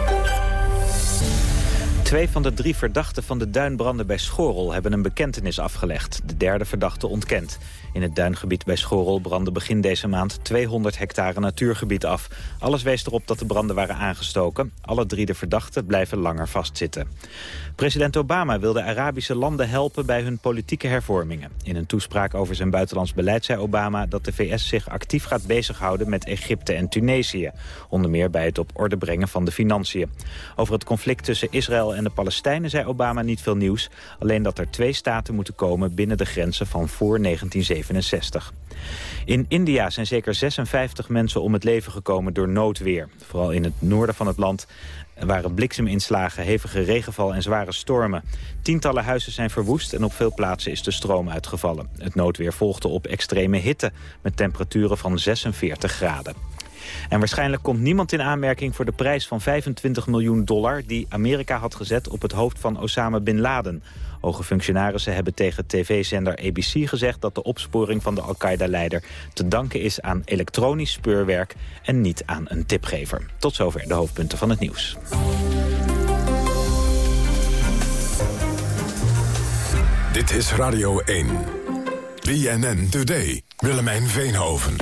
S1: Twee van de drie verdachten van de duinbranden bij Schorel hebben een bekentenis afgelegd. De derde verdachte ontkent. In het duingebied bij Schorel brandde begin deze maand 200 hectare natuurgebied af. Alles wees erop dat de branden waren aangestoken. Alle drie de verdachten blijven langer vastzitten. President Obama wil de Arabische landen helpen bij hun politieke hervormingen. In een toespraak over zijn buitenlands beleid zei Obama dat de VS zich actief gaat bezighouden met Egypte en Tunesië. Onder meer bij het op orde brengen van de financiën. Over het conflict tussen Israël en de Palestijnen zei Obama niet veel nieuws. Alleen dat er twee staten moeten komen binnen de grenzen van voor 1967. In India zijn zeker 56 mensen om het leven gekomen door noodweer. Vooral in het noorden van het land waren blikseminslagen, hevige regenval en zware stormen. Tientallen huizen zijn verwoest en op veel plaatsen is de stroom uitgevallen. Het noodweer volgde op extreme hitte met temperaturen van 46 graden. En waarschijnlijk komt niemand in aanmerking voor de prijs van 25 miljoen dollar... die Amerika had gezet op het hoofd van Osama Bin Laden. Hoge functionarissen hebben tegen tv-zender ABC gezegd... dat de opsporing van de Al-Qaeda-leider te danken is aan elektronisch speurwerk... en niet aan een tipgever. Tot zover de hoofdpunten van het nieuws.
S9: Dit is Radio 1. BNN Today. Willemijn Veenhoven.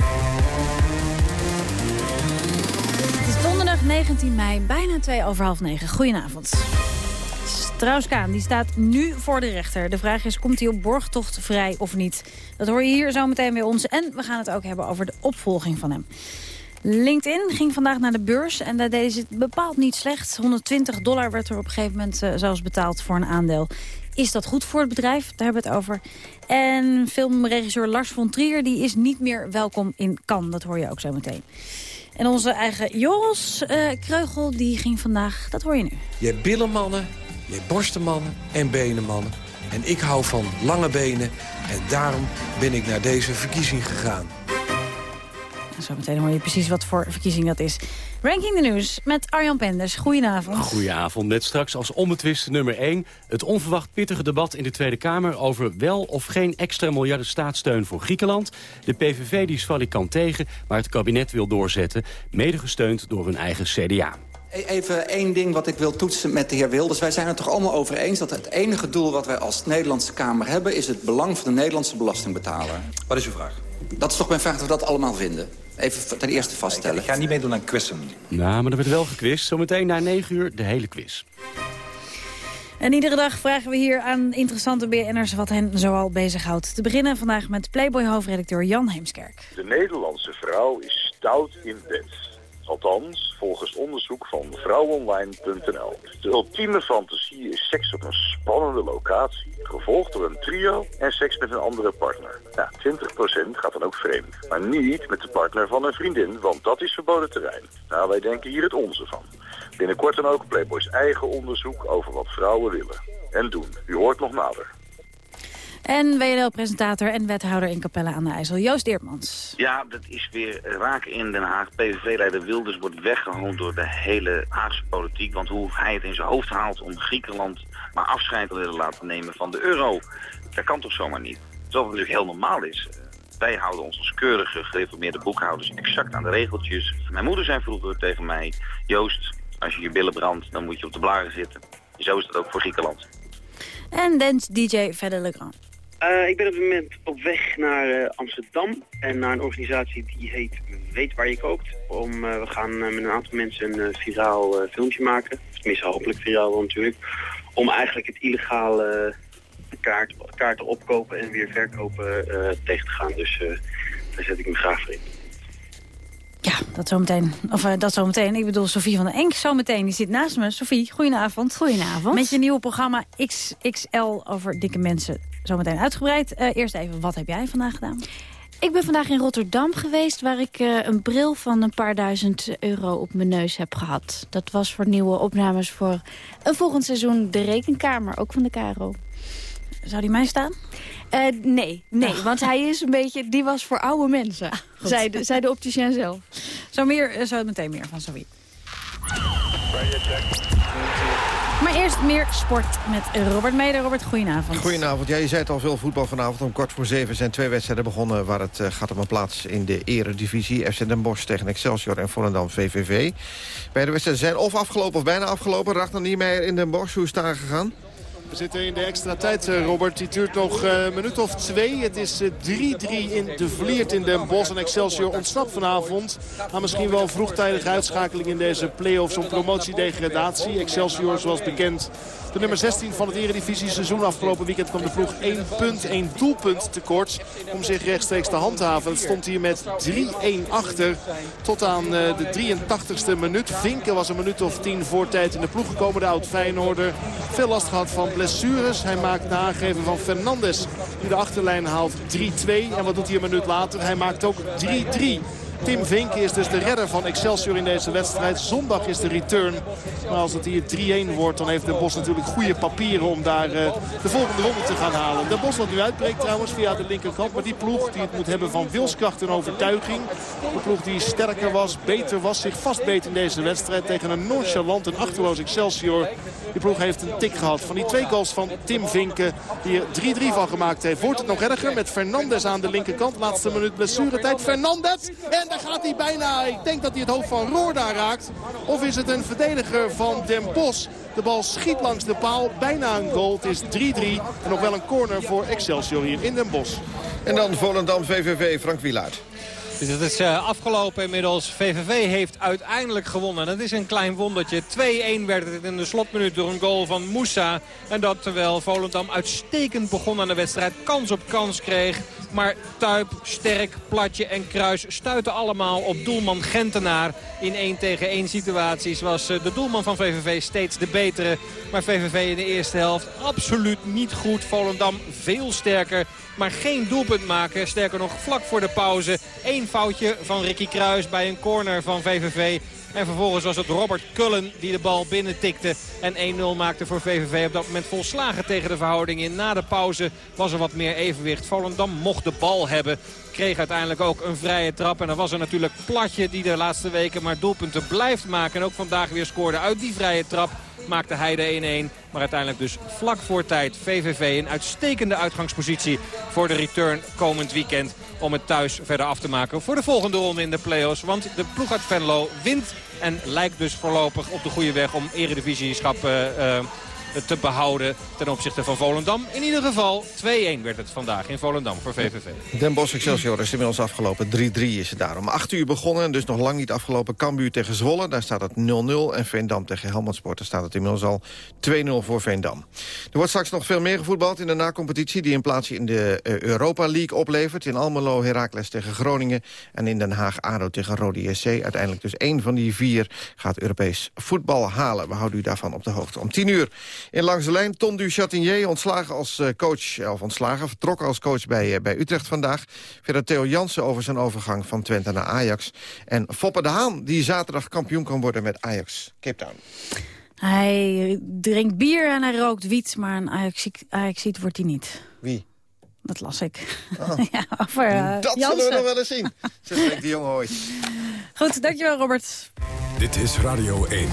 S19: Het is donderdag 19 mei, bijna 2 over half 9. Goedenavond. Strauss-Kaan die staat nu voor de rechter. De vraag is, komt hij op borgtocht vrij of niet? Dat hoor je hier zo meteen bij ons. En we gaan het ook hebben over de opvolging van hem. LinkedIn ging vandaag naar de beurs en daar deden ze het bepaald niet slecht. 120 dollar werd er op een gegeven moment uh, zelfs betaald voor een aandeel. Is dat goed voor het bedrijf? Daar hebben we het over. En filmregisseur Lars von Trier die is niet meer welkom in Cannes. Dat hoor je ook zo meteen. En onze eigen Joris uh, Kreugel die ging vandaag, dat hoor je nu.
S20: Je hebt billenmannen, je hebt borstenmannen en benenmannen. En ik hou van lange benen en daarom ben ik naar deze verkiezing gegaan.
S19: Zometeen hoor je precies wat voor verkiezing dat is. Ranking de Nieuws met Arjan Penders. Goedenavond.
S21: Goedenavond. Net straks als onbetwist nummer 1... het onverwacht pittige debat in de Tweede Kamer... over wel of geen extra miljarden staatssteun voor Griekenland. De PVV die is valikant tegen, maar het kabinet wil doorzetten... mede gesteund door hun eigen CDA.
S10: Even één ding wat ik wil toetsen met de heer Wilders. Wij zijn het toch allemaal over eens dat het enige doel wat wij als Nederlandse Kamer hebben... is het belang van de Nederlandse belastingbetaler.
S12: Wat is uw vraag?
S10: Dat is toch mijn vraag dat we dat allemaal vinden. Even ten eerste vaststellen.
S12: Ik ga niet meedoen aan quizzen.
S21: Nou, maar er wordt wel gequist. Zometeen na 9 uur de hele quiz.
S19: En iedere dag vragen we hier aan interessante BN'ers wat hen zoal bezighoudt. Te beginnen vandaag met Playboy-hoofdredacteur Jan Heemskerk.
S22: De Nederlandse vrouw is stout in bed. Althans, volgens onderzoek van vrouwonline.nl. De ultieme fantasie is seks op een spannende locatie, gevolgd door een trio en seks met een andere partner. Ja, 20% gaat dan ook vreemd. Maar niet met de partner van een vriendin, want dat is verboden terrein. Nou, wij denken hier het onze van. Binnenkort dan ook Playboys eigen onderzoek over wat vrouwen willen. En doen. U hoort nog nader.
S19: En WNL-presentator en wethouder in Capelle aan de IJssel, Joost Eertmans.
S23: Ja, dat is weer raak in Den Haag. PVV-leider Wilders wordt weggehoond door de hele Haagse politiek. Want hoe hij het in zijn hoofd haalt om Griekenland maar afscheid te willen laten nemen van de euro... dat kan toch zomaar niet. Terwijl het natuurlijk heel normaal is. Wij houden ons als keurige gereformeerde boekhouders exact aan de regeltjes. Mijn moeder zei vroeger tegen mij... Joost, als je je billen brandt, dan moet je op de blaren zitten. Zo is dat ook voor Griekenland.
S19: En dance DJ Verder Legrand.
S24: Uh, ik ben op dit moment op weg naar uh, Amsterdam en naar een organisatie die heet Weet Waar Je Koopt. Om, uh, we gaan met een aantal mensen een viraal filmpje maken, tenminste hopelijk viraal natuurlijk, om eigenlijk het illegale kaart, kaarten opkopen en weer verkopen tegen te gaan. Dus daar zet ik me graag voor in.
S19: Ja, dat zometeen. Of uh, dat zometeen. Ik bedoel Sofie van der Enk zometeen. Die zit naast me. Sofie, goedenavond.
S25: Goedenavond.
S19: Met je nieuwe programma XXL over dikke mensen. Zometeen uitgebreid. Uh, eerst even, wat heb jij vandaag gedaan?
S25: Ik ben vandaag in Rotterdam geweest... waar ik uh, een bril van een paar duizend euro op mijn neus heb gehad. Dat was voor nieuwe opnames voor een volgend seizoen De Rekenkamer, ook van de KRO.
S19: Zou die mij staan?
S25: Uh, nee, nee want hij is een beetje... Die was voor oude mensen, ah, zei, de, zei de opticien zelf.
S19: Zo, meer, zo meteen meer van Zoe. Maar eerst meer sport met Robert Meder. Robert, goedenavond.
S26: Goedenavond. Ja, je zei het al, veel voetbal vanavond. Om kwart voor zeven zijn twee wedstrijden begonnen... waar het uh, gaat om een plaats in de eredivisie. FC Den Bosch tegen Excelsior en Volendam VVV. Beide wedstrijden zijn of afgelopen of bijna afgelopen. Ragnar Niemeyer in Den Bosch, hoe is het daar gegaan?
S27: We zitten in de extra tijd, eh, Robert. Die duurt nog eh, een minuut of twee. Het is 3-3 eh, in de Vliert in Den Bosch. En Excelsior ontsnapt vanavond. Maar misschien wel vroegtijdige uitschakeling in deze play-offs om promotiedegradatie. Excelsior, zoals bekend, de nummer 16 van het Eredivisie seizoen. Afgelopen weekend kwam de ploeg 1 punt, 1 doelpunt tekort om zich rechtstreeks te handhaven. Het stond hier met 3-1 achter tot aan de 83ste minuut. Vinken was een minuut of 10 voor tijd in de ploeg gekomen. De oud Feyenoorder. Veel last gehad van blessures. Hij maakt de aangeven van Fernandes die de achterlijn haalt 3-2. En wat doet hij een minuut later? Hij maakt ook 3-3. Tim Vink is dus de redder van Excelsior in deze wedstrijd. Zondag is de return. Maar als het hier 3-1 wordt, dan heeft de Bos natuurlijk goede papieren om daar uh, de volgende ronde te gaan halen. De Bos wat nu uitbreekt trouwens via de linkerkant. Maar die ploeg die het moet hebben van wilskracht en overtuiging. De ploeg die sterker was, beter was, zich vastbeet in deze wedstrijd tegen een nonchalant en achterloos Excelsior. Die ploeg heeft een tik gehad van die twee goals van Tim Vinken. Die er 3-3 van gemaakt heeft. Wordt het nog erger met Fernandes aan de linkerkant. Laatste minuut blessuretijd. Fernandes. En daar gaat hij bijna. Ik denk dat hij het hoofd van Roorda raakt. Of is het een verdediger van Den Bos? De bal schiet langs de paal. Bijna een goal. Het is 3-3. En nog wel een corner voor Excelsior hier in Den Bos.
S26: En dan Volendam VVV, Frank Wielaert.
S28: Dus het is uh, afgelopen inmiddels. VVV heeft uiteindelijk gewonnen. Dat is een klein wondertje. 2-1 werd het in de slotminuut door een goal van Moussa. En dat terwijl Volendam uitstekend begon aan de wedstrijd. Kans op kans kreeg. Maar Tuip, Sterk, Platje en Kruis stuiten allemaal op doelman Gentenaar. In 1 tegen 1 situaties was eh, de doelman van VVV steeds de betere. Maar VVV in de eerste helft absoluut niet goed. Volendam veel sterker maar geen doelpunt maken. Sterker nog, vlak voor de pauze. Eén foutje van Ricky Kruis bij een corner van VVV. En vervolgens was het Robert Cullen die de bal binnen tikte. En 1-0 maakte voor VVV op dat moment volslagen tegen de verhouding in. Na de pauze was er wat meer evenwicht. Volendam mocht de bal hebben. Kreeg uiteindelijk ook een vrije trap. En dan was er natuurlijk Platje die de laatste weken maar doelpunten blijft maken. En ook vandaag weer scoorde uit die vrije trap maakte hij de 1-1. Maar uiteindelijk dus vlak voor tijd VVV een uitstekende uitgangspositie voor de return komend weekend. Om het thuis verder af te maken voor de volgende ronde in de play-offs. Want de ploeg uit Venlo wint en lijkt dus voorlopig op de goede weg om eredivisieschap uh, te behouden ten opzichte van Volendam. In ieder geval 2-1 werd het vandaag in Volendam voor VVV.
S26: Den Bosch Excelsior is inmiddels afgelopen. 3-3 is het daarom. 8 uur begonnen, dus nog lang niet afgelopen. Cambuur tegen Zwolle, daar staat het 0-0. En Veendam tegen Helmond Sport, daar staat het inmiddels al 2-0 voor Veendam. Er wordt straks nog veel meer gevoetbald in de nacompetitie... die een plaatsje in de eh, Europa League oplevert. In Almelo Heracles tegen Groningen. En in Den Haag ADO tegen Rode SC. Uiteindelijk dus één van die vier gaat Europees voetbal halen. We houden u daarvan op de hoogte. Om 10 uur in Langs de Lijn, Ton du Chatinier, ontslagen als eh, coach, of ontslagen, vertrokken als coach bij, eh, bij Utrecht vandaag. Verder Theo Jansen over zijn overgang van Twente naar Ajax. En Foppe de Haan, die zaterdag kampioen kan worden met Ajax Cape Town.
S19: Hij drinkt bier en hij rookt wiet, maar een Ajax-ziet wordt hij niet.
S26: Wie?
S19: Dat las ik.
S26: Oh.
S19: ja, over, uh,
S26: dat
S19: Jansen.
S26: zullen we nog wel eens zien. Zo spreekt die jongen ooit.
S19: Goed, dankjewel Robert.
S9: Dit is Radio 1.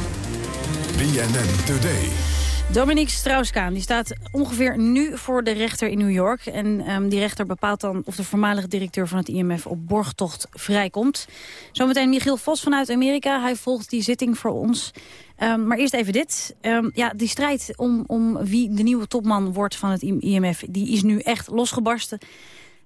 S9: BNN Today.
S19: Dominique Strauss-Kaan staat ongeveer nu voor de rechter in New York. En um, die rechter bepaalt dan of de voormalige directeur van het IMF op borgtocht vrijkomt. Zometeen Michiel Vos vanuit Amerika. Hij volgt die zitting voor ons. Um, maar eerst even dit. Um, ja, die strijd om, om wie de nieuwe topman wordt van het IMF... die is nu echt losgebarsten.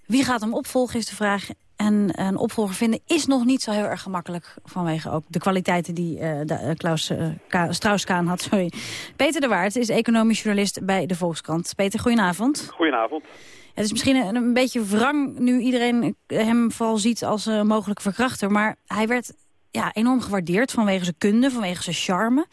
S19: Wie gaat hem opvolgen is de vraag. En een opvolger vinden is nog niet zo heel erg gemakkelijk... vanwege ook de kwaliteiten die uh, de, uh, Klaus uh, Strauss-Kaan had. Sorry. Peter de Waard is economisch journalist bij de Volkskrant. Peter, goedenavond.
S29: Goedenavond.
S19: Het is misschien een, een beetje wrang nu iedereen hem vooral ziet als uh, mogelijk verkrachter. Maar hij werd ja, enorm gewaardeerd vanwege zijn kunde, vanwege zijn charme.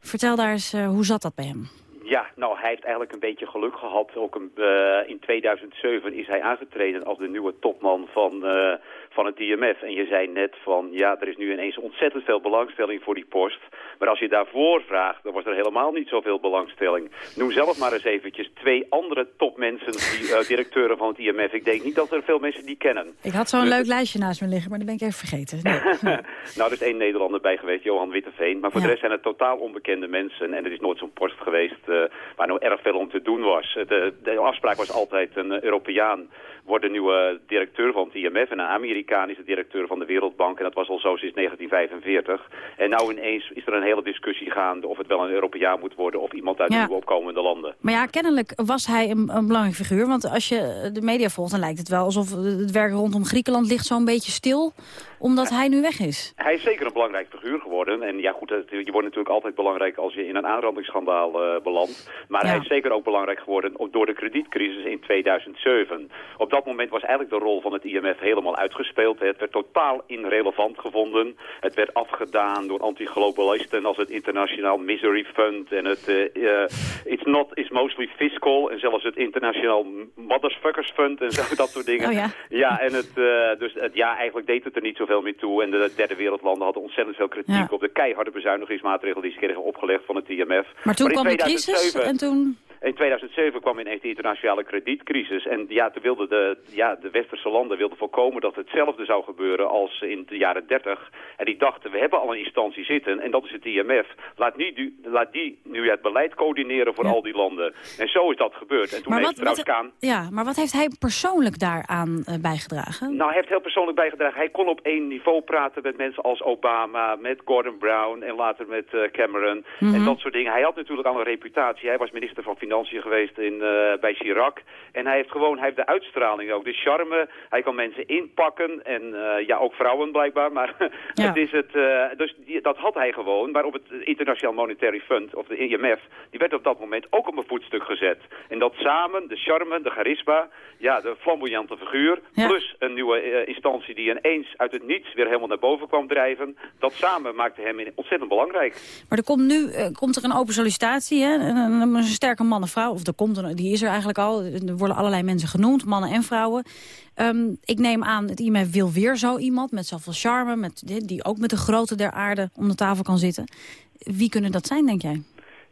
S19: Vertel daar eens, hoe zat dat bij hem?
S30: Ja, nou, hij heeft eigenlijk een beetje geluk gehad. Ook een, uh, in 2007 is hij aangetreden als de nieuwe topman van, uh, van het IMF. En je zei net van, ja, er is nu ineens ontzettend veel belangstelling voor die post. Maar als je daarvoor vraagt, dan was er helemaal niet zoveel belangstelling. Noem zelf maar eens eventjes twee andere topmensen, die, uh, directeuren van het IMF. Ik denk niet dat er veel mensen die kennen.
S19: Ik had zo'n dus... leuk lijstje naast me liggen, maar dat ben ik even vergeten. Nee.
S30: nou, er is één Nederlander bij geweest, Johan Witteveen. Maar voor ja. de rest zijn het totaal onbekende mensen. En er is nooit zo'n post geweest uh, waar nou erg veel om te doen was. De, de afspraak was altijd een Europeaan wordt de nieuwe directeur van het IMF. En een Amerikaan is de directeur van de Wereldbank. En dat was al zo sinds 1945. En nou ineens is er een hele discussie gaande of het wel een Europeaan moet worden... of iemand uit ja. nieuwe opkomende landen.
S19: Maar ja, kennelijk was hij een, een belangrijk figuur. Want als je de media volgt, dan lijkt het wel alsof het werk rondom Griekenland ligt zo'n beetje stil omdat hij nu weg is.
S30: Hij is zeker een belangrijk figuur geworden. En ja goed, je wordt natuurlijk altijd belangrijk als je in een aanrandingsschandaal uh, belandt. Maar ja. hij is zeker ook belangrijk geworden door de kredietcrisis in 2007. Op dat moment was eigenlijk de rol van het IMF helemaal uitgespeeld. Het werd totaal irrelevant gevonden. Het werd afgedaan door anti-globalisten als het Internationaal Misery Fund. En het uh, uh, It's Not Is Mostly Fiscal. En zelfs het Internationaal Motherfuckers Fund en zo, dat soort dingen.
S19: Oh ja.
S30: ja, en het, dus het, ja, eigenlijk deed het er niet zoveel meer toe. En de derde wereldlanden hadden ontzettend veel kritiek ja. op de keiharde bezuinigingsmaatregelen die ze kregen opgelegd van het IMF.
S19: Maar toen maar kwam 2007, de crisis en toen...
S30: In 2007 kwam ineens de internationale kredietcrisis. En ja, toen wilden de, ja, de westerse landen wilden voorkomen dat hetzelfde zou gebeuren als in de jaren 30. En die dachten, we hebben al een instantie zitten en dat is het IMF. Laat, niet, laat die nu het beleid coördineren voor ja. al die landen. En zo is dat gebeurd. En toen
S19: maar
S30: heeft
S19: wat, wat, Ja, maar wat heeft hij persoonlijk daaraan uh, bijgedragen?
S30: Nou, hij heeft heel persoonlijk bijgedragen. Hij kon op één niveau praten met mensen als Obama, met Gordon Brown en later met uh, Cameron. Mm -hmm. En dat soort dingen. Hij had natuurlijk al een reputatie. Hij was minister van Financiën geweest in, uh, bij Chirac. En hij heeft gewoon hij heeft de uitstraling ook, de charme. Hij kan mensen inpakken en uh, ja, ook vrouwen blijkbaar. Maar ja. het is het, uh, dus die, dat had hij gewoon. Maar op het Internationaal Monetary Fund, of de IMF, die werd op dat moment ook op een voetstuk gezet. En dat samen, de charme, de charisma, ja, de flamboyante figuur, ja. plus een nieuwe instantie die ineens uit het niets weer helemaal naar boven kwam drijven. Dat samen maakte hem ontzettend belangrijk.
S19: Maar er komt nu komt er een open sollicitatie, hè? Een, een, een sterke man-vrouw, of er komt een, die is er eigenlijk al. Er worden allerlei mensen genoemd, mannen en vrouwen. Um, ik neem aan, het IMF wil weer zo iemand met zoveel charme, met, die ook met de grootte der aarde om de tafel kan zitten. Wie kunnen dat zijn, denk jij?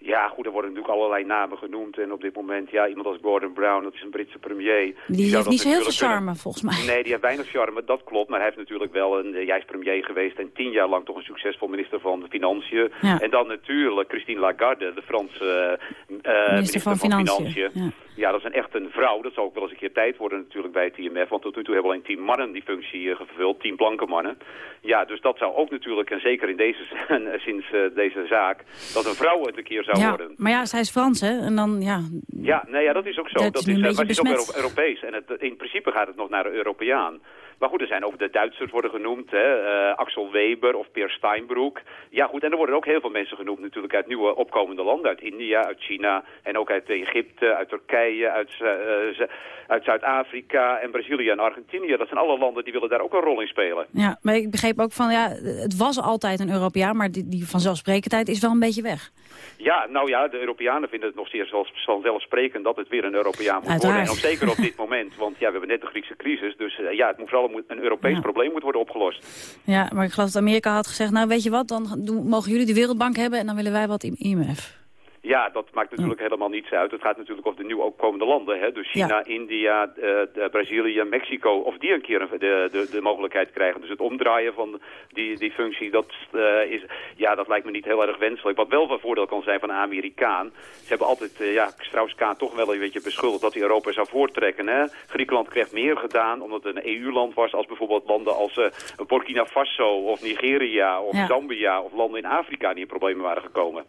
S30: Ja, goed, er worden natuurlijk allerlei namen genoemd. En op dit moment, ja, iemand als Gordon Brown, dat is een Britse premier.
S19: Die, die heeft niet zo heel veel charme, kunnen... volgens mij.
S30: Nee, die heeft weinig charme, dat klopt. Maar hij heeft natuurlijk wel een, jij is premier geweest en tien jaar lang toch een succesvol minister van Financiën. Ja. En dan natuurlijk Christine Lagarde, de Franse uh, minister, minister, van, van Financiën. Financiën. Ja. ja. dat is een echt een vrouw. Dat zou ook wel eens een keer tijd worden natuurlijk bij het IMF. Want tot nu toe hebben alleen tien mannen die functie uh, gevuld, tien blanke mannen. Ja, dus dat zou ook natuurlijk, en zeker in deze, sinds uh, deze zaak, dat een vrouw het een keer zou
S19: ja,
S30: worden.
S19: Maar ja, zij is Frans, hè? En dan, ja...
S30: Ja, nee, ja dat is ook zo.
S19: Dat,
S30: dat
S19: is, is,
S30: maar het
S19: is
S30: ook Europees. En het, in principe gaat het nog naar de Europeaan. Maar goed, er zijn ook de Duitsers worden genoemd. Hè? Uh, Axel Weber of Peer Steinbroek. Ja goed, en er worden ook heel veel mensen genoemd natuurlijk uit nieuwe opkomende landen. Uit India, uit China en ook uit Egypte, uit Turkije, uit, uh, uit Zuid-Afrika en Brazilië en Argentinië. Dat zijn alle landen die willen daar ook een rol in spelen.
S19: Ja, maar ik begreep ook van, ja, het was altijd een Europeaan, maar die, die vanzelfsprekendheid is wel een beetje weg.
S30: Ja, nou ja, de Europeanen vinden het nog zeer vanzelfsprekend dat het weer een Europeaan moet
S19: Uiteraard.
S30: worden. En ook zeker op dit moment, want ja, we hebben net de Griekse crisis. Dus uh, ja, het moet vooral een Europees ja. probleem moet worden opgelost.
S19: Ja, maar ik geloof dat Amerika had gezegd, nou weet je wat, dan mogen jullie de Wereldbank hebben en dan willen wij wat in IMF.
S30: Ja, dat maakt natuurlijk helemaal niets uit. Het gaat natuurlijk over de nieuw opkomende landen. Hè? Dus China, ja. India, uh, de Brazilië, Mexico. Of die een keer de, de, de mogelijkheid krijgen. Dus het omdraaien van die, die functie, dat, uh, is, ja, dat lijkt me niet heel erg wenselijk. Wat wel van voordeel kan zijn van een Amerikaan. Ze hebben altijd, uh, ja, Strauss-Kaan toch wel een beetje beschuldigd dat hij Europa zou voortrekken. Hè? Griekenland kreeg meer gedaan omdat het een EU-land was als bijvoorbeeld landen als Burkina Faso of Nigeria of ja. Zambia of landen in Afrika die in problemen waren gekomen.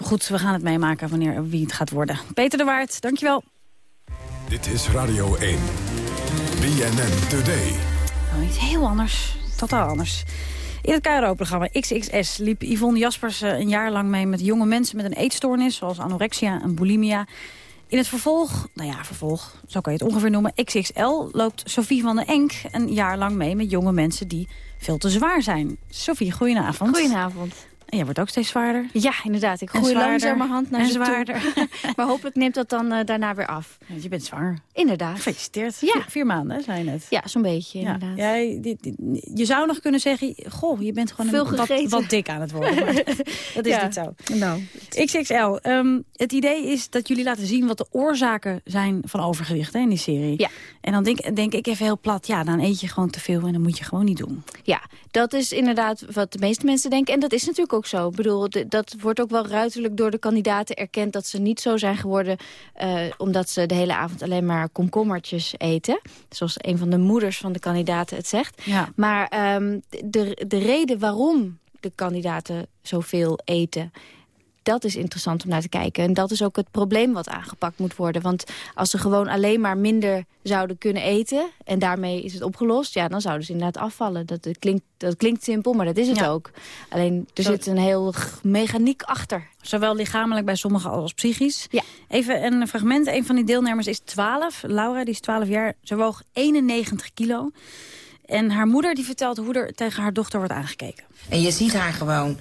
S19: Goed, we gaan het meemaken wanneer wie het gaat worden. Peter de Waard, dankjewel.
S9: Dit is Radio 1. BNN Today.
S19: Nou, iets heel anders. Totaal anders. In het KRO-programma XXS liep Yvonne Jaspers een jaar lang mee met jonge mensen met een eetstoornis... zoals anorexia en bulimia. In het vervolg, nou ja, vervolg, zo kan je het ongeveer noemen... XXL loopt Sophie van den Enk een jaar lang mee met jonge mensen die veel te zwaar zijn. Sophie, goedenavond.
S25: Goedenavond.
S19: En jij wordt ook steeds zwaarder.
S25: Ja, inderdaad. Ik groei langzamerhand naar
S19: en zwaarder.
S25: maar hopelijk neemt dat dan uh, daarna weer af.
S19: Ja, je bent zwanger.
S25: Inderdaad.
S19: Gefeliciteerd.
S25: Ja.
S19: Vier, vier maanden, zei je net.
S25: Ja, zo'n beetje,
S19: Ja.
S25: inderdaad.
S19: Jij, die- die- je zou nog kunnen zeggen, goh, je bent gewoon
S25: Veel
S19: een, wat, wat dik aan het worden. Maar dat is niet zo.
S25: Nou.
S19: XXL, ehm, het idee is dat jullie laten zien wat de oorzaken zijn van overgewicht hè, in die serie.
S25: Ja.
S19: En dan denk, denk ik even heel plat, ja, dan eet je gewoon te veel en dat moet je gewoon niet doen.
S25: Ja, dat is inderdaad wat de meeste mensen denken. En dat is natuurlijk ook zo. Ik bedoel, dat wordt ook wel ruiterlijk door de kandidaten erkend... dat ze niet zo zijn geworden eh, omdat ze de hele avond alleen maar komkommertjes eten. Zoals een van de moeders van de kandidaten het zegt.
S19: Ja.
S25: Maar ehm, de, de reden waarom de kandidaten zoveel eten... Dat is interessant om naar te kijken. En dat is ook het probleem wat aangepakt moet worden. Want als ze gewoon alleen maar minder zouden kunnen eten... en daarmee is het opgelost, ja, dan zouden ze inderdaad afvallen. Dat, dat klinkt, dat klinkt simpel, maar dat is het
S19: Ja.
S25: ook. Alleen, er
S19: Zo-
S25: zit een heel mechaniek achter.
S19: Zowel lichamelijk bij sommigen als psychisch.
S25: Ja.
S19: Even een fragment. Een van die deelnemers is 12. Laura, die is 12 jaar. Ze woog 91 kilo. En haar moeder die vertelt hoe er tegen haar dochter wordt aangekeken.
S31: En je ziet haar gewoon.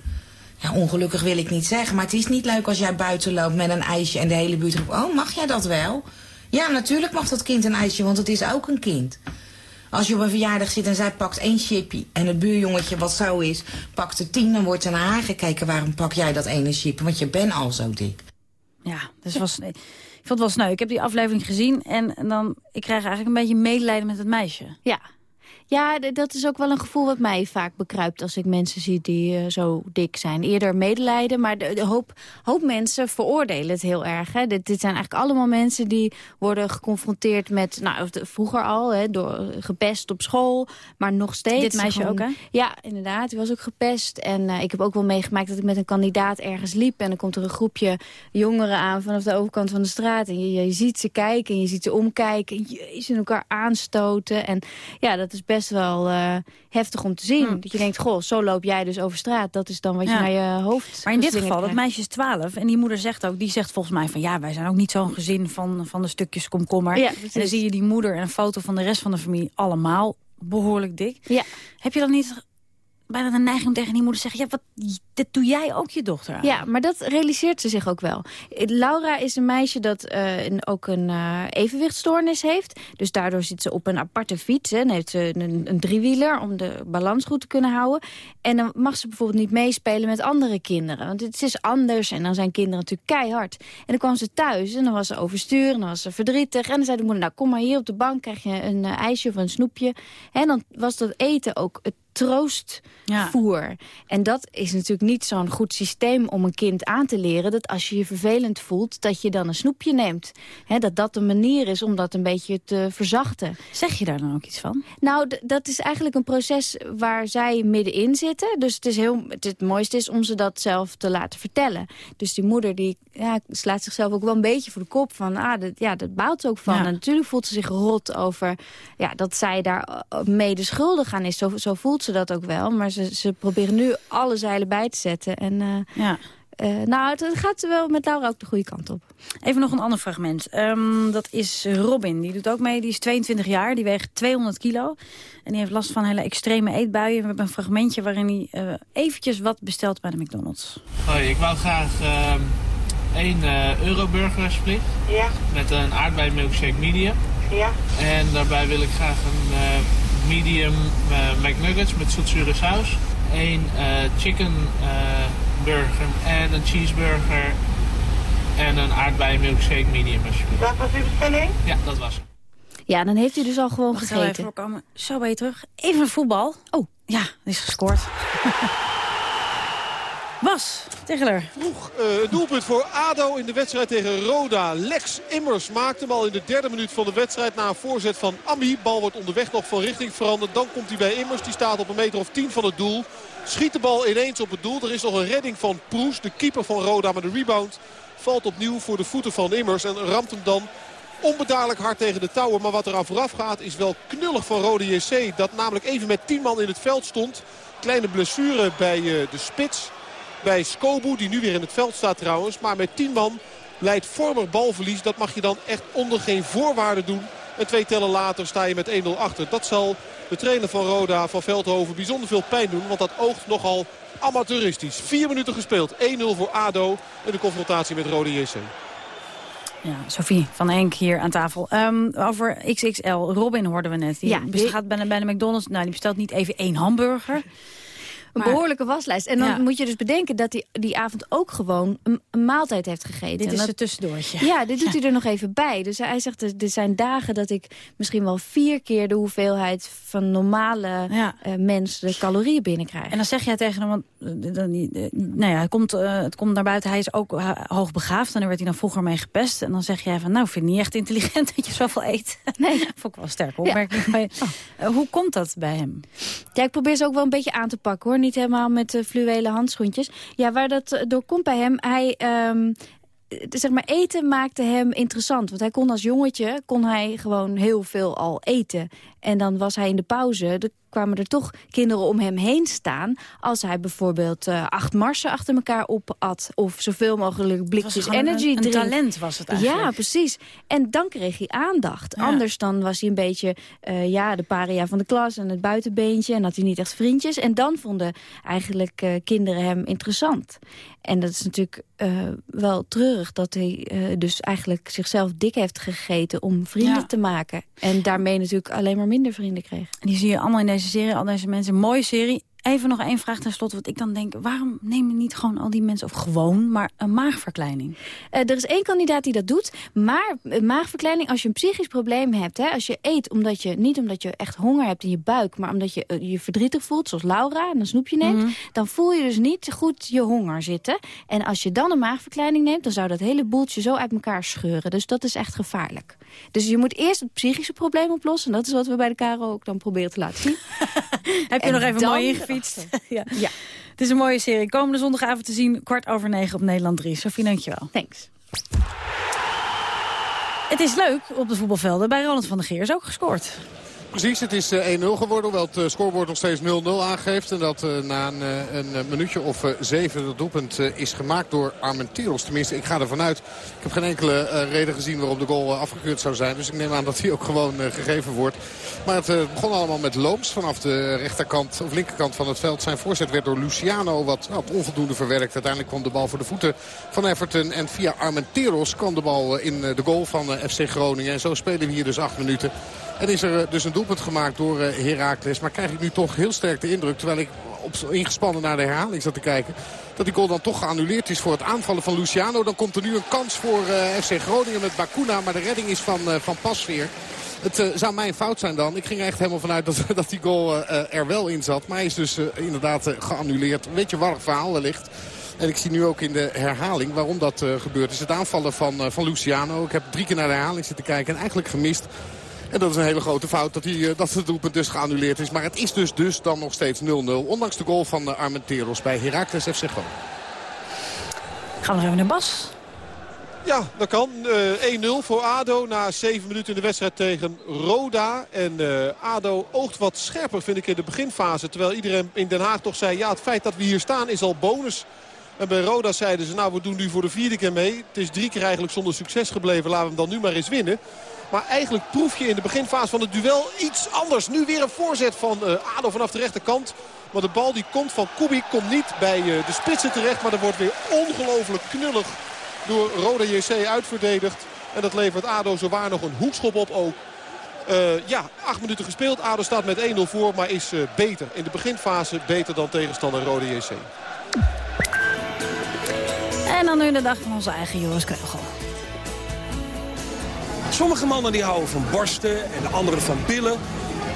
S31: Ja, ongelukkig wil ik niet zeggen, maar het is niet leuk als jij buiten loopt met een ijsje en de hele buurt roept, oh, mag jij dat wel? Ja, natuurlijk mag dat kind een ijsje, want het is ook een kind. Als je op een verjaardag zit en zij pakt één chipje en het buurjongetje wat zo is, pakt er tien, dan wordt er naar haar gekeken, waarom pak jij dat ene chipje, want je bent al zo dik.
S19: Ja, dus was, ik vond het wel sneu. Ik heb die aflevering gezien en, en dan, ik krijg eigenlijk een beetje medelijden met het meisje.
S25: Ja. Ja, dat is ook wel een gevoel wat mij vaak bekruipt... als ik mensen zie die eh, zo dik zijn. Eerder medelijden, maar de, de hoop, hoop mensen veroordelen het heel erg. Hè. Dit, dit zijn eigenlijk allemaal mensen die worden geconfronteerd met... Nou, vroeger al, hè, door, gepest op school, maar nog steeds...
S19: Dit meisje
S25: gewoon-
S19: ook, hè?
S25: Ja, inderdaad. Die was ook gepest. En eh, ik heb ook wel meegemaakt dat ik met een kandidaat ergens liep... en dan komt er een groepje jongeren aan vanaf de overkant van de straat... en je, je ziet ze kijken en je ziet ze omkijken... en jezus, en elkaar aanstoten. En ja, dat is best wel eh, heftig om te zien. Dat je denkt, goh, zo loop jij dus over straat. Dat is dan wat je
S19: Ja.
S25: naar je hoofd
S19: Maar in dit geval, dat meisje is 12 en die moeder zegt ook, die zegt volgens mij van ja, wij zijn ook niet zo'n gezin van, van de stukjes komkommer.
S25: Ja,
S19: en dan zie je die moeder en een foto van de rest van de familie allemaal behoorlijk dik.
S25: Ja.
S19: Heb je dan niet bijna de neiging om tegen die moeder te zeggen, ja, wat, dit doe jij ook je dochter aan?
S25: Ja, maar dat realiseert ze zich ook wel. Eh, Laura is een meisje dat eh, een- ook een eh, evenwichtstoornis heeft. Dus daardoor zit ze op een aparte fiets. En heeft ze een, een driewieler om de balans goed te kunnen houden. En dan mag ze bijvoorbeeld niet meespelen met andere kinderen. Want het is anders en dan zijn kinderen natuurlijk keihard. En dan kwam ze thuis en dan was ze overstuur en dan was ze verdrietig. En dan zei de moeder, nou kom maar hier op de bank, krijg je een ijsje of een snoepje. En dan was dat eten ook het troostvoer. En dat is natuurlijk niet zo'n goed systeem om een kind aan te leren... dat als je je vervelend voelt, dat je dan een snoepje neemt. Hè, dat dat een manier is om dat een beetje te verzachten.
S19: Zeg je daar dan ook iets van?
S25: Nou, dat is eigenlijk een proces waar zij middenin zitten. Dus het, is heel, het, het mooiste is om ze dat zelf te laten vertellen. Dus die moeder die ja, slaat zichzelf ook wel een beetje voor de kop van... ah, dat, ja, dat baalt ze ook van.
S19: Ja.
S25: En natuurlijk voelt ze zich rot over ja, dat zij daar eh, mede schuldig aan is. Zo, zo voelt ze dat ook wel. Maar ze, ze proberen nu alle zeilen bij te zetten. En eh,
S19: Ja.
S25: eh, nou, het, het gaat wel met Laura ook de goede kant op.
S19: Even nog een ander fragment. Ehm, dat is Robin. Die doet ook mee. Die is 22 jaar. Die weegt 200 kilo. En die heeft last van hele extreme eetbuien. We hebben een fragmentje waarin hij eh, eventjes wat bestelt bij de McDonald's.
S32: Hoi, ik wou graag ehm één eh Euroburger split.
S24: Ja.
S32: Met een aardbei milkshake medium.
S24: Ja.
S32: En daarbij wil ik graag een eh, medium eh, McNuggets met zoetzure saus. Eén eh, chicken eh, burger en een cheeseburger. En een aardbei milkshake medium alsjeblieft.
S24: Dat was uw bestelling?
S32: Ja, dat was het.
S25: Ja, dan heeft u dus al gewoon
S19: Wacht, even
S25: gegeten.
S19: voorkomen. Zo ben je terug. Even een voetbal.
S25: Oh.
S19: Ja, is gescoord. Bas, Tegeler.
S27: Vroeg eh, een doelpunt voor ADO in de wedstrijd tegen Roda. Lex Immers maakt hem al in de derde minuut van de wedstrijd na een voorzet van Ami. Bal wordt onderweg nog van richting veranderd. Dan komt hij bij Immers. Die staat op een meter of tien van het doel. Schiet de bal ineens op het doel. Er is nog een redding van Proes, de keeper van Roda. Maar de rebound valt opnieuw voor de voeten van Immers. En ramt hem dan onbedaarlijk hard tegen de touwen. Maar wat eraan vooraf gaat is wel knullig van Rode JC. Dat namelijk even met 10 man in het veld stond. Kleine blessure bij eh, de spits. Bij Skobu, die nu weer in het veld staat trouwens. Maar met 10 man leidt vormig balverlies. Dat mag je dan echt onder geen voorwaarden doen. En twee tellen later sta je met 1-0 achter. Dat zal de trainer van Roda, van Veldhoven, bijzonder veel pijn doen. Want dat oogt nogal amateuristisch. Vier minuten gespeeld. 1-0 voor ADO in de confrontatie met Rode JC.
S19: Ja, Sophie van Enk hier aan tafel. Um, over XXL, Robin hoorden we net. Die
S25: Ja, die-
S19: gaat bij de McDonald's, nou die bestelt niet even één hamburger.
S25: Een
S19: Maar-
S25: behoorlijke waslijst. En dan
S19: Ja.
S25: moet je dus bedenken dat hij die avond ook gewoon een, een maaltijd heeft gegeten.
S19: Dit is
S25: dat-
S19: het tussendoortje.
S25: Ja, dit doet hij er nog even bij. Dus hij zegt, er er zijn dagen dat ik misschien wel vier keer de hoeveelheid van normale eh, mensen de calorieën binnenkrijg.
S19: En dan zeg jij tegen hem, want eh, dan, nou ja, het, komt, eh, het komt naar buiten, hij is ook hoogbegaafd. En daar werd hij dan vroeger mee gepest. En dan zeg jij van, nou, vind het niet echt intelligent dat je zoveel eet. Nee. Vond ik wel een sterke opmerking. je. Hoe komt dat bij hem?
S25: Ja, ik probeer ze ook wel een beetje aan te pakken, hoor. Niet helemaal met fluwelen handschoentjes. Ja, waar dat eh, door komt bij hem, hij... eh, zeg maar, eten maakte hem interessant. Want hij kon als jongetje kon hij gewoon heel veel al eten. En dan was hij in de pauze... Er kwamen er toch kinderen om hem heen staan... als hij bijvoorbeeld eh, acht marsen achter elkaar opat... of zoveel mogelijk blikjes
S19: een-
S25: energy
S19: een
S25: drinkt.
S19: talent was het eigenlijk.
S25: Ja, precies. En dan kreeg hij aandacht.
S19: Ja.
S25: Anders dan was hij een beetje eh, ja, de paria van de klas... en het buitenbeentje en had hij niet echt vriendjes. En dan vonden eigenlijk eh, kinderen hem interessant. En dat is natuurlijk wel treurig dat hij dus eigenlijk zichzelf dik heeft gegeten... om vrienden
S19: Ja.
S25: te maken. En daarmee natuurlijk alleen maar minder vrienden kreeg.
S19: En die zie je allemaal in deze serie, al deze mensen. Mooie serie. Even nog één vraag ten slotte, wat ik dan denk. Waarom nemen niet gewoon al die mensen, of gewoon, maar een maagverkleining?
S25: Eh, er is één kandidaat die dat doet. Maar maagverkleining, als je een psychisch probleem hebt... Hè, als je eet omdat je, niet omdat je echt honger hebt in je buik... maar omdat je eh, je verdrietig voelt, zoals Laura, en een snoepje neemt...
S19: Mhm.
S25: dan voel je dus niet goed je honger zitten. En als je dan een maagverkleining neemt... dan zou dat hele boeltje zo uit elkaar scheuren. Dus dat is echt gevaarlijk. Dus je moet eerst het psychische probleem oplossen. En dat is wat we bij de KRO ook dan proberen te laten zien.
S19: Heb je
S25: En
S19: nog even mooi ja. ja. Het is een mooie serie. Komende zondagavond te zien, kwart over negen op Nederland 3. Sophie, dankjewel.
S25: Thanks.
S19: Het is leuk op de voetbalvelden. Bij Roland van der Geer is ook gescoord.
S27: Precies, het is eh, 1-0 geworden. Hoewel het eh, scorebord nog steeds 0-0 aangeeft. En dat eh, na een, een minuutje of zeven dat doelpunt is gemaakt door Armenteros. Tenminste, ik ga ervan uit. Ik heb geen enkele reden gezien waarop de goal afgekeurd zou zijn. Dus ik neem aan dat hij ook gewoon gegeven wordt. Maar het begon allemaal met Looms vanaf de rechterkant of linkerkant van het veld. Zijn voorzet werd door Luciano wat, wat onvoldoende verwerkt. Uiteindelijk kwam de bal voor de voeten van Everton. En via Armenteros kwam de bal in de goal van FC Groningen. En zo spelen we hier dus acht minuten. En is er eh, dus een doelpunt gemaakt door eh, Heracles. Maar krijg ik nu toch heel sterk de indruk, terwijl ik op, ingespannen naar de herhaling zat te kijken... dat die goal dan toch geannuleerd is voor het aanvallen van Luciano. Dan komt er nu een kans voor eh, FC Groningen met Bakuna. Maar de redding is van, van Pasveer. Het eh, zou mijn fout zijn dan. Ik ging er echt helemaal vanuit dat, dat die goal er wel in zat. Maar hij is dus inderdaad geannuleerd. Een beetje warrig verhaal wellicht. En ik zie nu ook in de herhaling waarom dat gebeurt. is het aanvallen van, van Luciano. Ik heb drie keer naar de herhaling zitten kijken en eigenlijk gemist. En dat is een hele grote fout dat, hij, eh, dat het doelpunt dus geannuleerd is. Maar het is dus, dus dan nog steeds 0-0. Ondanks de goal van uh, Armenteros bij Heracles FC Groningen.
S19: Gaan we nog even naar Bas.
S27: Ja, dat kan. Eh 1-0 voor ADO na 7 minuten in de wedstrijd tegen Roda. En eh, ADO oogt wat scherper vind ik in de beginfase. Terwijl iedereen in Den Haag toch zei... ja, het feit dat we hier staan is al bonus. En bij Roda zeiden ze, nou we doen nu voor de vierde keer mee. Het is drie keer eigenlijk zonder succes gebleven. Laten we hem dan nu maar eens winnen. Maar eigenlijk proef je in de beginfase van het duel iets anders. Nu weer een voorzet van uh, ADO vanaf de rechterkant. Maar de bal die komt van Kubi komt niet bij uh, de spitsen terecht. Maar er wordt weer ongelooflijk knullig door Roda JC uitverdedigd. En dat levert ADO zowaar nog een hoekschop op ook. Uh, ja, acht minuten gespeeld. ADO staat met 1-0 voor, maar is beter. In de beginfase beter dan tegenstander Roda JC.
S19: En dan nu de dag van onze eigen Joris Kreugel.
S33: Sommige mannen die houden van borsten en de anderen van billen.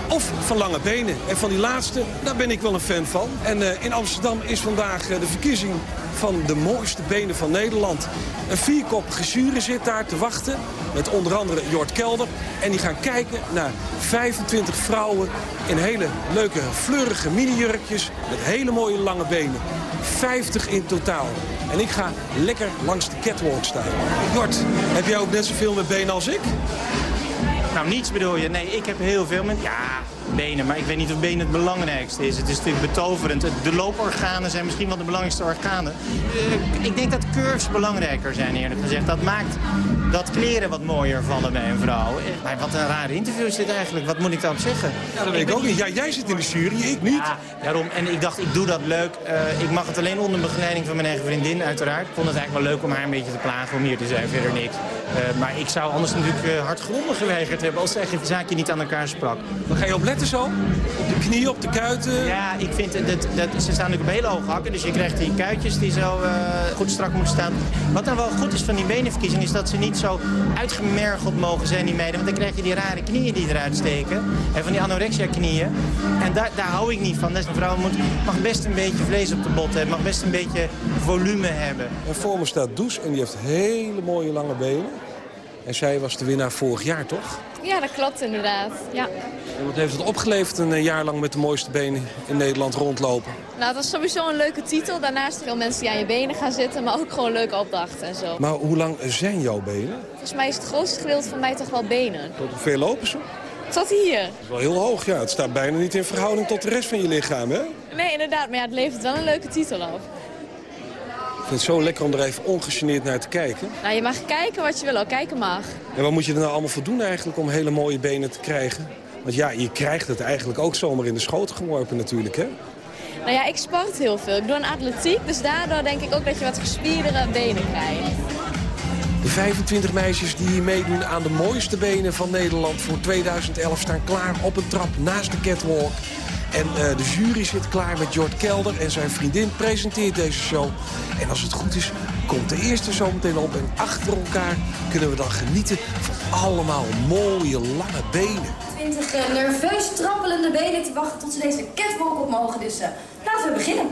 S33: Of van lange benen. En van die laatste, daar ben ik wel een fan van. En uh, in Amsterdam is vandaag uh, de verkiezing van de mooiste benen van Nederland. Een vierkoppige jury zit daar te wachten. Met onder andere Jort Kelder. En die gaan kijken naar 25 vrouwen in hele leuke fleurige minijurkjes. Met hele mooie lange benen. 50 in totaal. En ik ga lekker langs de catwalk staan. Jort, heb jij ook net zoveel met benen als ik?
S34: Nou, niets bedoel je. Nee, ik heb heel veel met... Ja, benen. Maar ik weet niet of benen het belangrijkste is. Het is natuurlijk betoverend. De looporganen zijn misschien wel de belangrijkste organen. Uh, ik denk dat curves belangrijker zijn, eerlijk gezegd. Dat maakt dat kleren wat mooier vallen bij een vrouw. Eh, maar wat een raar interview is dit eigenlijk. Wat moet ik daarop zeggen?
S33: Ja, dat weet ik, ook niet. Ja, jij zit in de jury, ik niet.
S34: Ja, daarom. En ik dacht, ik doe dat leuk. Uh, ik mag het alleen onder begeleiding van mijn eigen vriendin, uiteraard. Ik vond het eigenlijk wel leuk om haar een beetje te plagen om hier te zijn. Verder niks. Uh, maar ik zou anders natuurlijk uh, hardgrondig geweigerd hebben... als ze zaakje niet aan elkaar sprak.
S33: Dan ga je op zo? Op de knieën, op de kuiten?
S34: Ja, ik vind dat, dat ze staan natuurlijk op hele hoge hakken. Dus je krijgt die kuitjes die zo goed strak moeten staan. Wat dan wel goed is van die benenverkiezing... is dat ze niet zo uitgemergeld mogen zijn, die meiden. Want dan krijg je die rare knieën die eruit steken. En van die anorexia knieën. En daar, daar hou ik niet van. Dus een vrouw moet, mag best een beetje vlees op de bot hebben. Mag best een beetje volume hebben.
S33: En voor me staat Does en die heeft hele mooie lange benen. En zij was de winnaar vorig jaar, toch?
S35: Ja, dat klopt inderdaad. Ja.
S33: En wat heeft het opgeleverd een jaar lang met de mooiste benen in Nederland rondlopen?
S35: Nou, dat is sowieso een leuke titel. Daarnaast veel mensen die aan je benen gaan zitten, maar ook gewoon leuke opdrachten en zo.
S33: Maar hoe lang zijn jouw benen?
S35: Volgens mij is het grootste gedeelte van mij toch wel benen.
S33: Tot hoeveel lopen ze?
S35: Tot hier.
S33: Dat is wel heel hoog, ja. Het staat bijna niet in verhouding tot de rest van je lichaam, hè?
S35: Nee, inderdaad. Maar ja, het levert wel een leuke titel op.
S33: Vind het zo lekker om er even ongegeneerd naar te kijken.
S35: Nou, je mag kijken wat je wil, ook kijken mag.
S33: En wat moet je er nou allemaal voor doen eigenlijk om hele mooie benen te krijgen? Want ja, je krijgt het eigenlijk ook zomaar in de schoot geworpen natuurlijk, hè?
S35: Nou ja, ik sport heel veel. Ik doe een atletiek, dus daardoor denk ik ook dat je wat gespierdere benen krijgt.
S33: De 25 meisjes die hier meedoen aan de mooiste benen van Nederland voor 2011 staan klaar op een trap naast de catwalk. En uh, de jury zit klaar met Jort Kelder en zijn vriendin presenteert deze show. En als het goed is, komt de eerste zo meteen op. En achter elkaar kunnen we dan genieten van allemaal mooie lange benen.
S36: 20 uh, nerveus trappelende benen te wachten tot ze deze catwalk op mogen. Dus uh, laten we beginnen.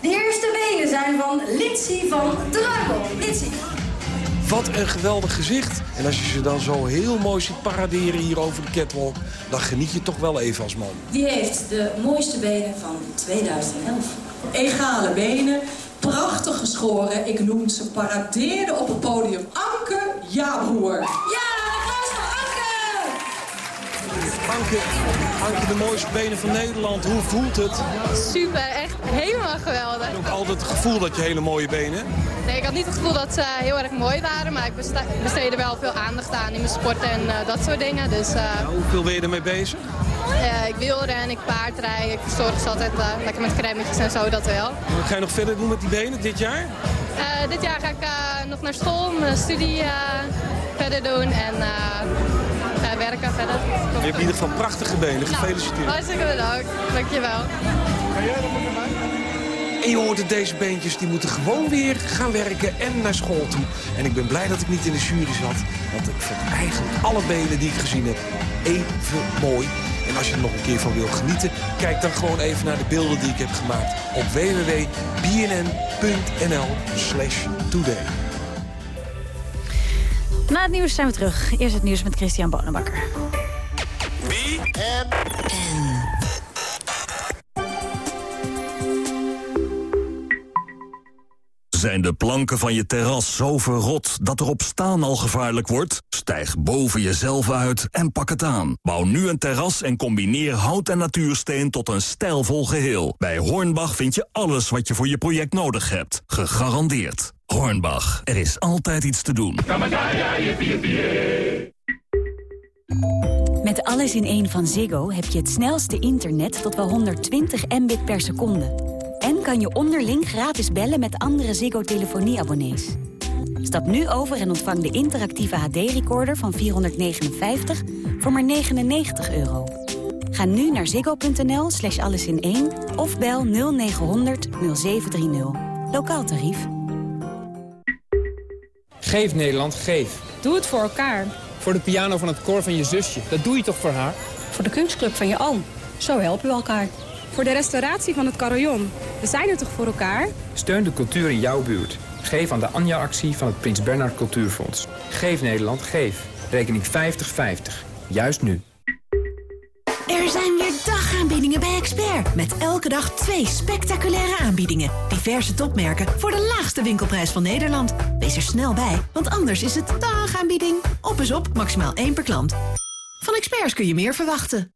S36: De eerste benen zijn van Litsi van Dragon. Litsi.
S33: Wat een geweldig gezicht. En als je ze dan zo heel mooi ziet paraderen hier over de catwalk... dan geniet je toch wel even als man.
S36: Die heeft de mooiste benen van 2011. Egale benen, prachtig geschoren. Ik noem ze paradeerde op het podium. Anke. Ja, voor Anke!
S33: Anke, Anke, de mooiste benen van Nederland. Hoe voelt het?
S35: Super, echt helemaal geweldig.
S33: Heb je ook altijd het gevoel dat je hele mooie benen hebt?
S35: Nee, ik had niet het gevoel dat ze heel erg mooi waren, maar ik besteedde wel veel aandacht aan in mijn sport en uh, dat soort dingen. Dus, uh,
S33: ja, hoeveel ben je ermee bezig?
S35: Uh, ik wielren, ik paardrij, ik verzorg ze altijd lekker met crèmetjes en zo, dat wel.
S33: Wat ga je nog verder doen met die benen dit jaar?
S35: dit jaar ga ik nog naar school, mijn studie verder doen en werken verder.
S33: Je hebt in ieder geval prachtige benen, gefeliciteerd. Nou,
S35: hartstikke bedankt, dankjewel.
S33: Ga jij dat met mij? En je hoort het, deze beentjes die moeten gewoon weer gaan werken en naar school toe. En ik ben blij dat ik niet in de jury zat. Want ik vond eigenlijk alle benen die ik gezien heb even mooi. En als je er nog een keer van wil genieten... kijk dan gewoon even naar de beelden die ik heb gemaakt... op www.bnn.nl today.
S19: Na het nieuws zijn we terug. Eerst het nieuws met Christian Bonenbakker.
S9: BNN. Zijn de planken van je terras zo verrot dat erop staan al gevaarlijk wordt? Stijg boven jezelf uit en pak het aan. Bouw nu een terras en combineer hout en natuursteen tot een stijlvol geheel. Bij Hornbach vind je alles wat je voor je project nodig hebt. Gegarandeerd. Hornbach, er is altijd iets te doen.
S37: Met alles in één van Ziggo heb je het snelste internet tot wel 120 mbit per seconde. En kan je onderling gratis bellen met andere Ziggo-telefonieabonnees. Stap nu over en ontvang de interactieve HD-recorder van 459 voor maar 99 euro. Ga nu naar ziggo.nl slash alles in 1 of bel 0900 0730. Lokaal tarief.
S29: Geef Nederland, geef.
S38: Doe het voor elkaar.
S29: Voor de piano van het koor van je zusje. Dat doe je toch voor haar?
S38: Voor de kunstclub van je oom. Zo helpen we elkaar.
S39: Voor de restauratie van het carillon. We zijn er toch voor elkaar?
S29: Steun de cultuur in jouw buurt. Geef aan de Anja-actie van het Prins Bernhard Cultuurfonds. Geef Nederland, geef. Rekening 5050. Juist nu.
S40: Zijn weer dagaanbiedingen bij Expert. Met elke dag twee spectaculaire aanbiedingen. Diverse topmerken voor de laagste winkelprijs van Nederland. Wees er snel bij, want anders is het dagaanbieding. Op is op, maximaal één per klant. Van experts kun je meer verwachten.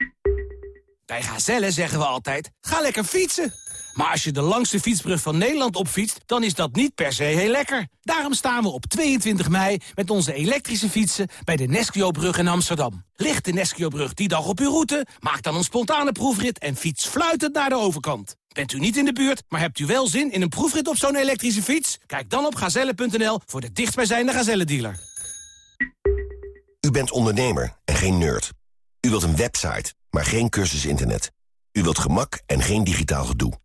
S41: Bij Gazelle zeggen we altijd, ga lekker fietsen. Maar als je de langste fietsbrug van Nederland opfietst, dan is dat niet per se heel lekker. Daarom staan we op 22 mei met onze elektrische fietsen bij de Nesquio-brug in Amsterdam. Ligt de Nesquio-brug die dag op uw route? Maak dan een spontane proefrit en fiets fluitend naar de overkant. Bent u niet in de buurt, maar hebt u wel zin in een proefrit op zo'n elektrische fiets? Kijk dan op gazelle.nl voor de dichtstbijzijnde Gazelle-dealer.
S42: U bent ondernemer en geen nerd. U wilt een website, maar geen cursus internet. U wilt gemak en geen digitaal gedoe.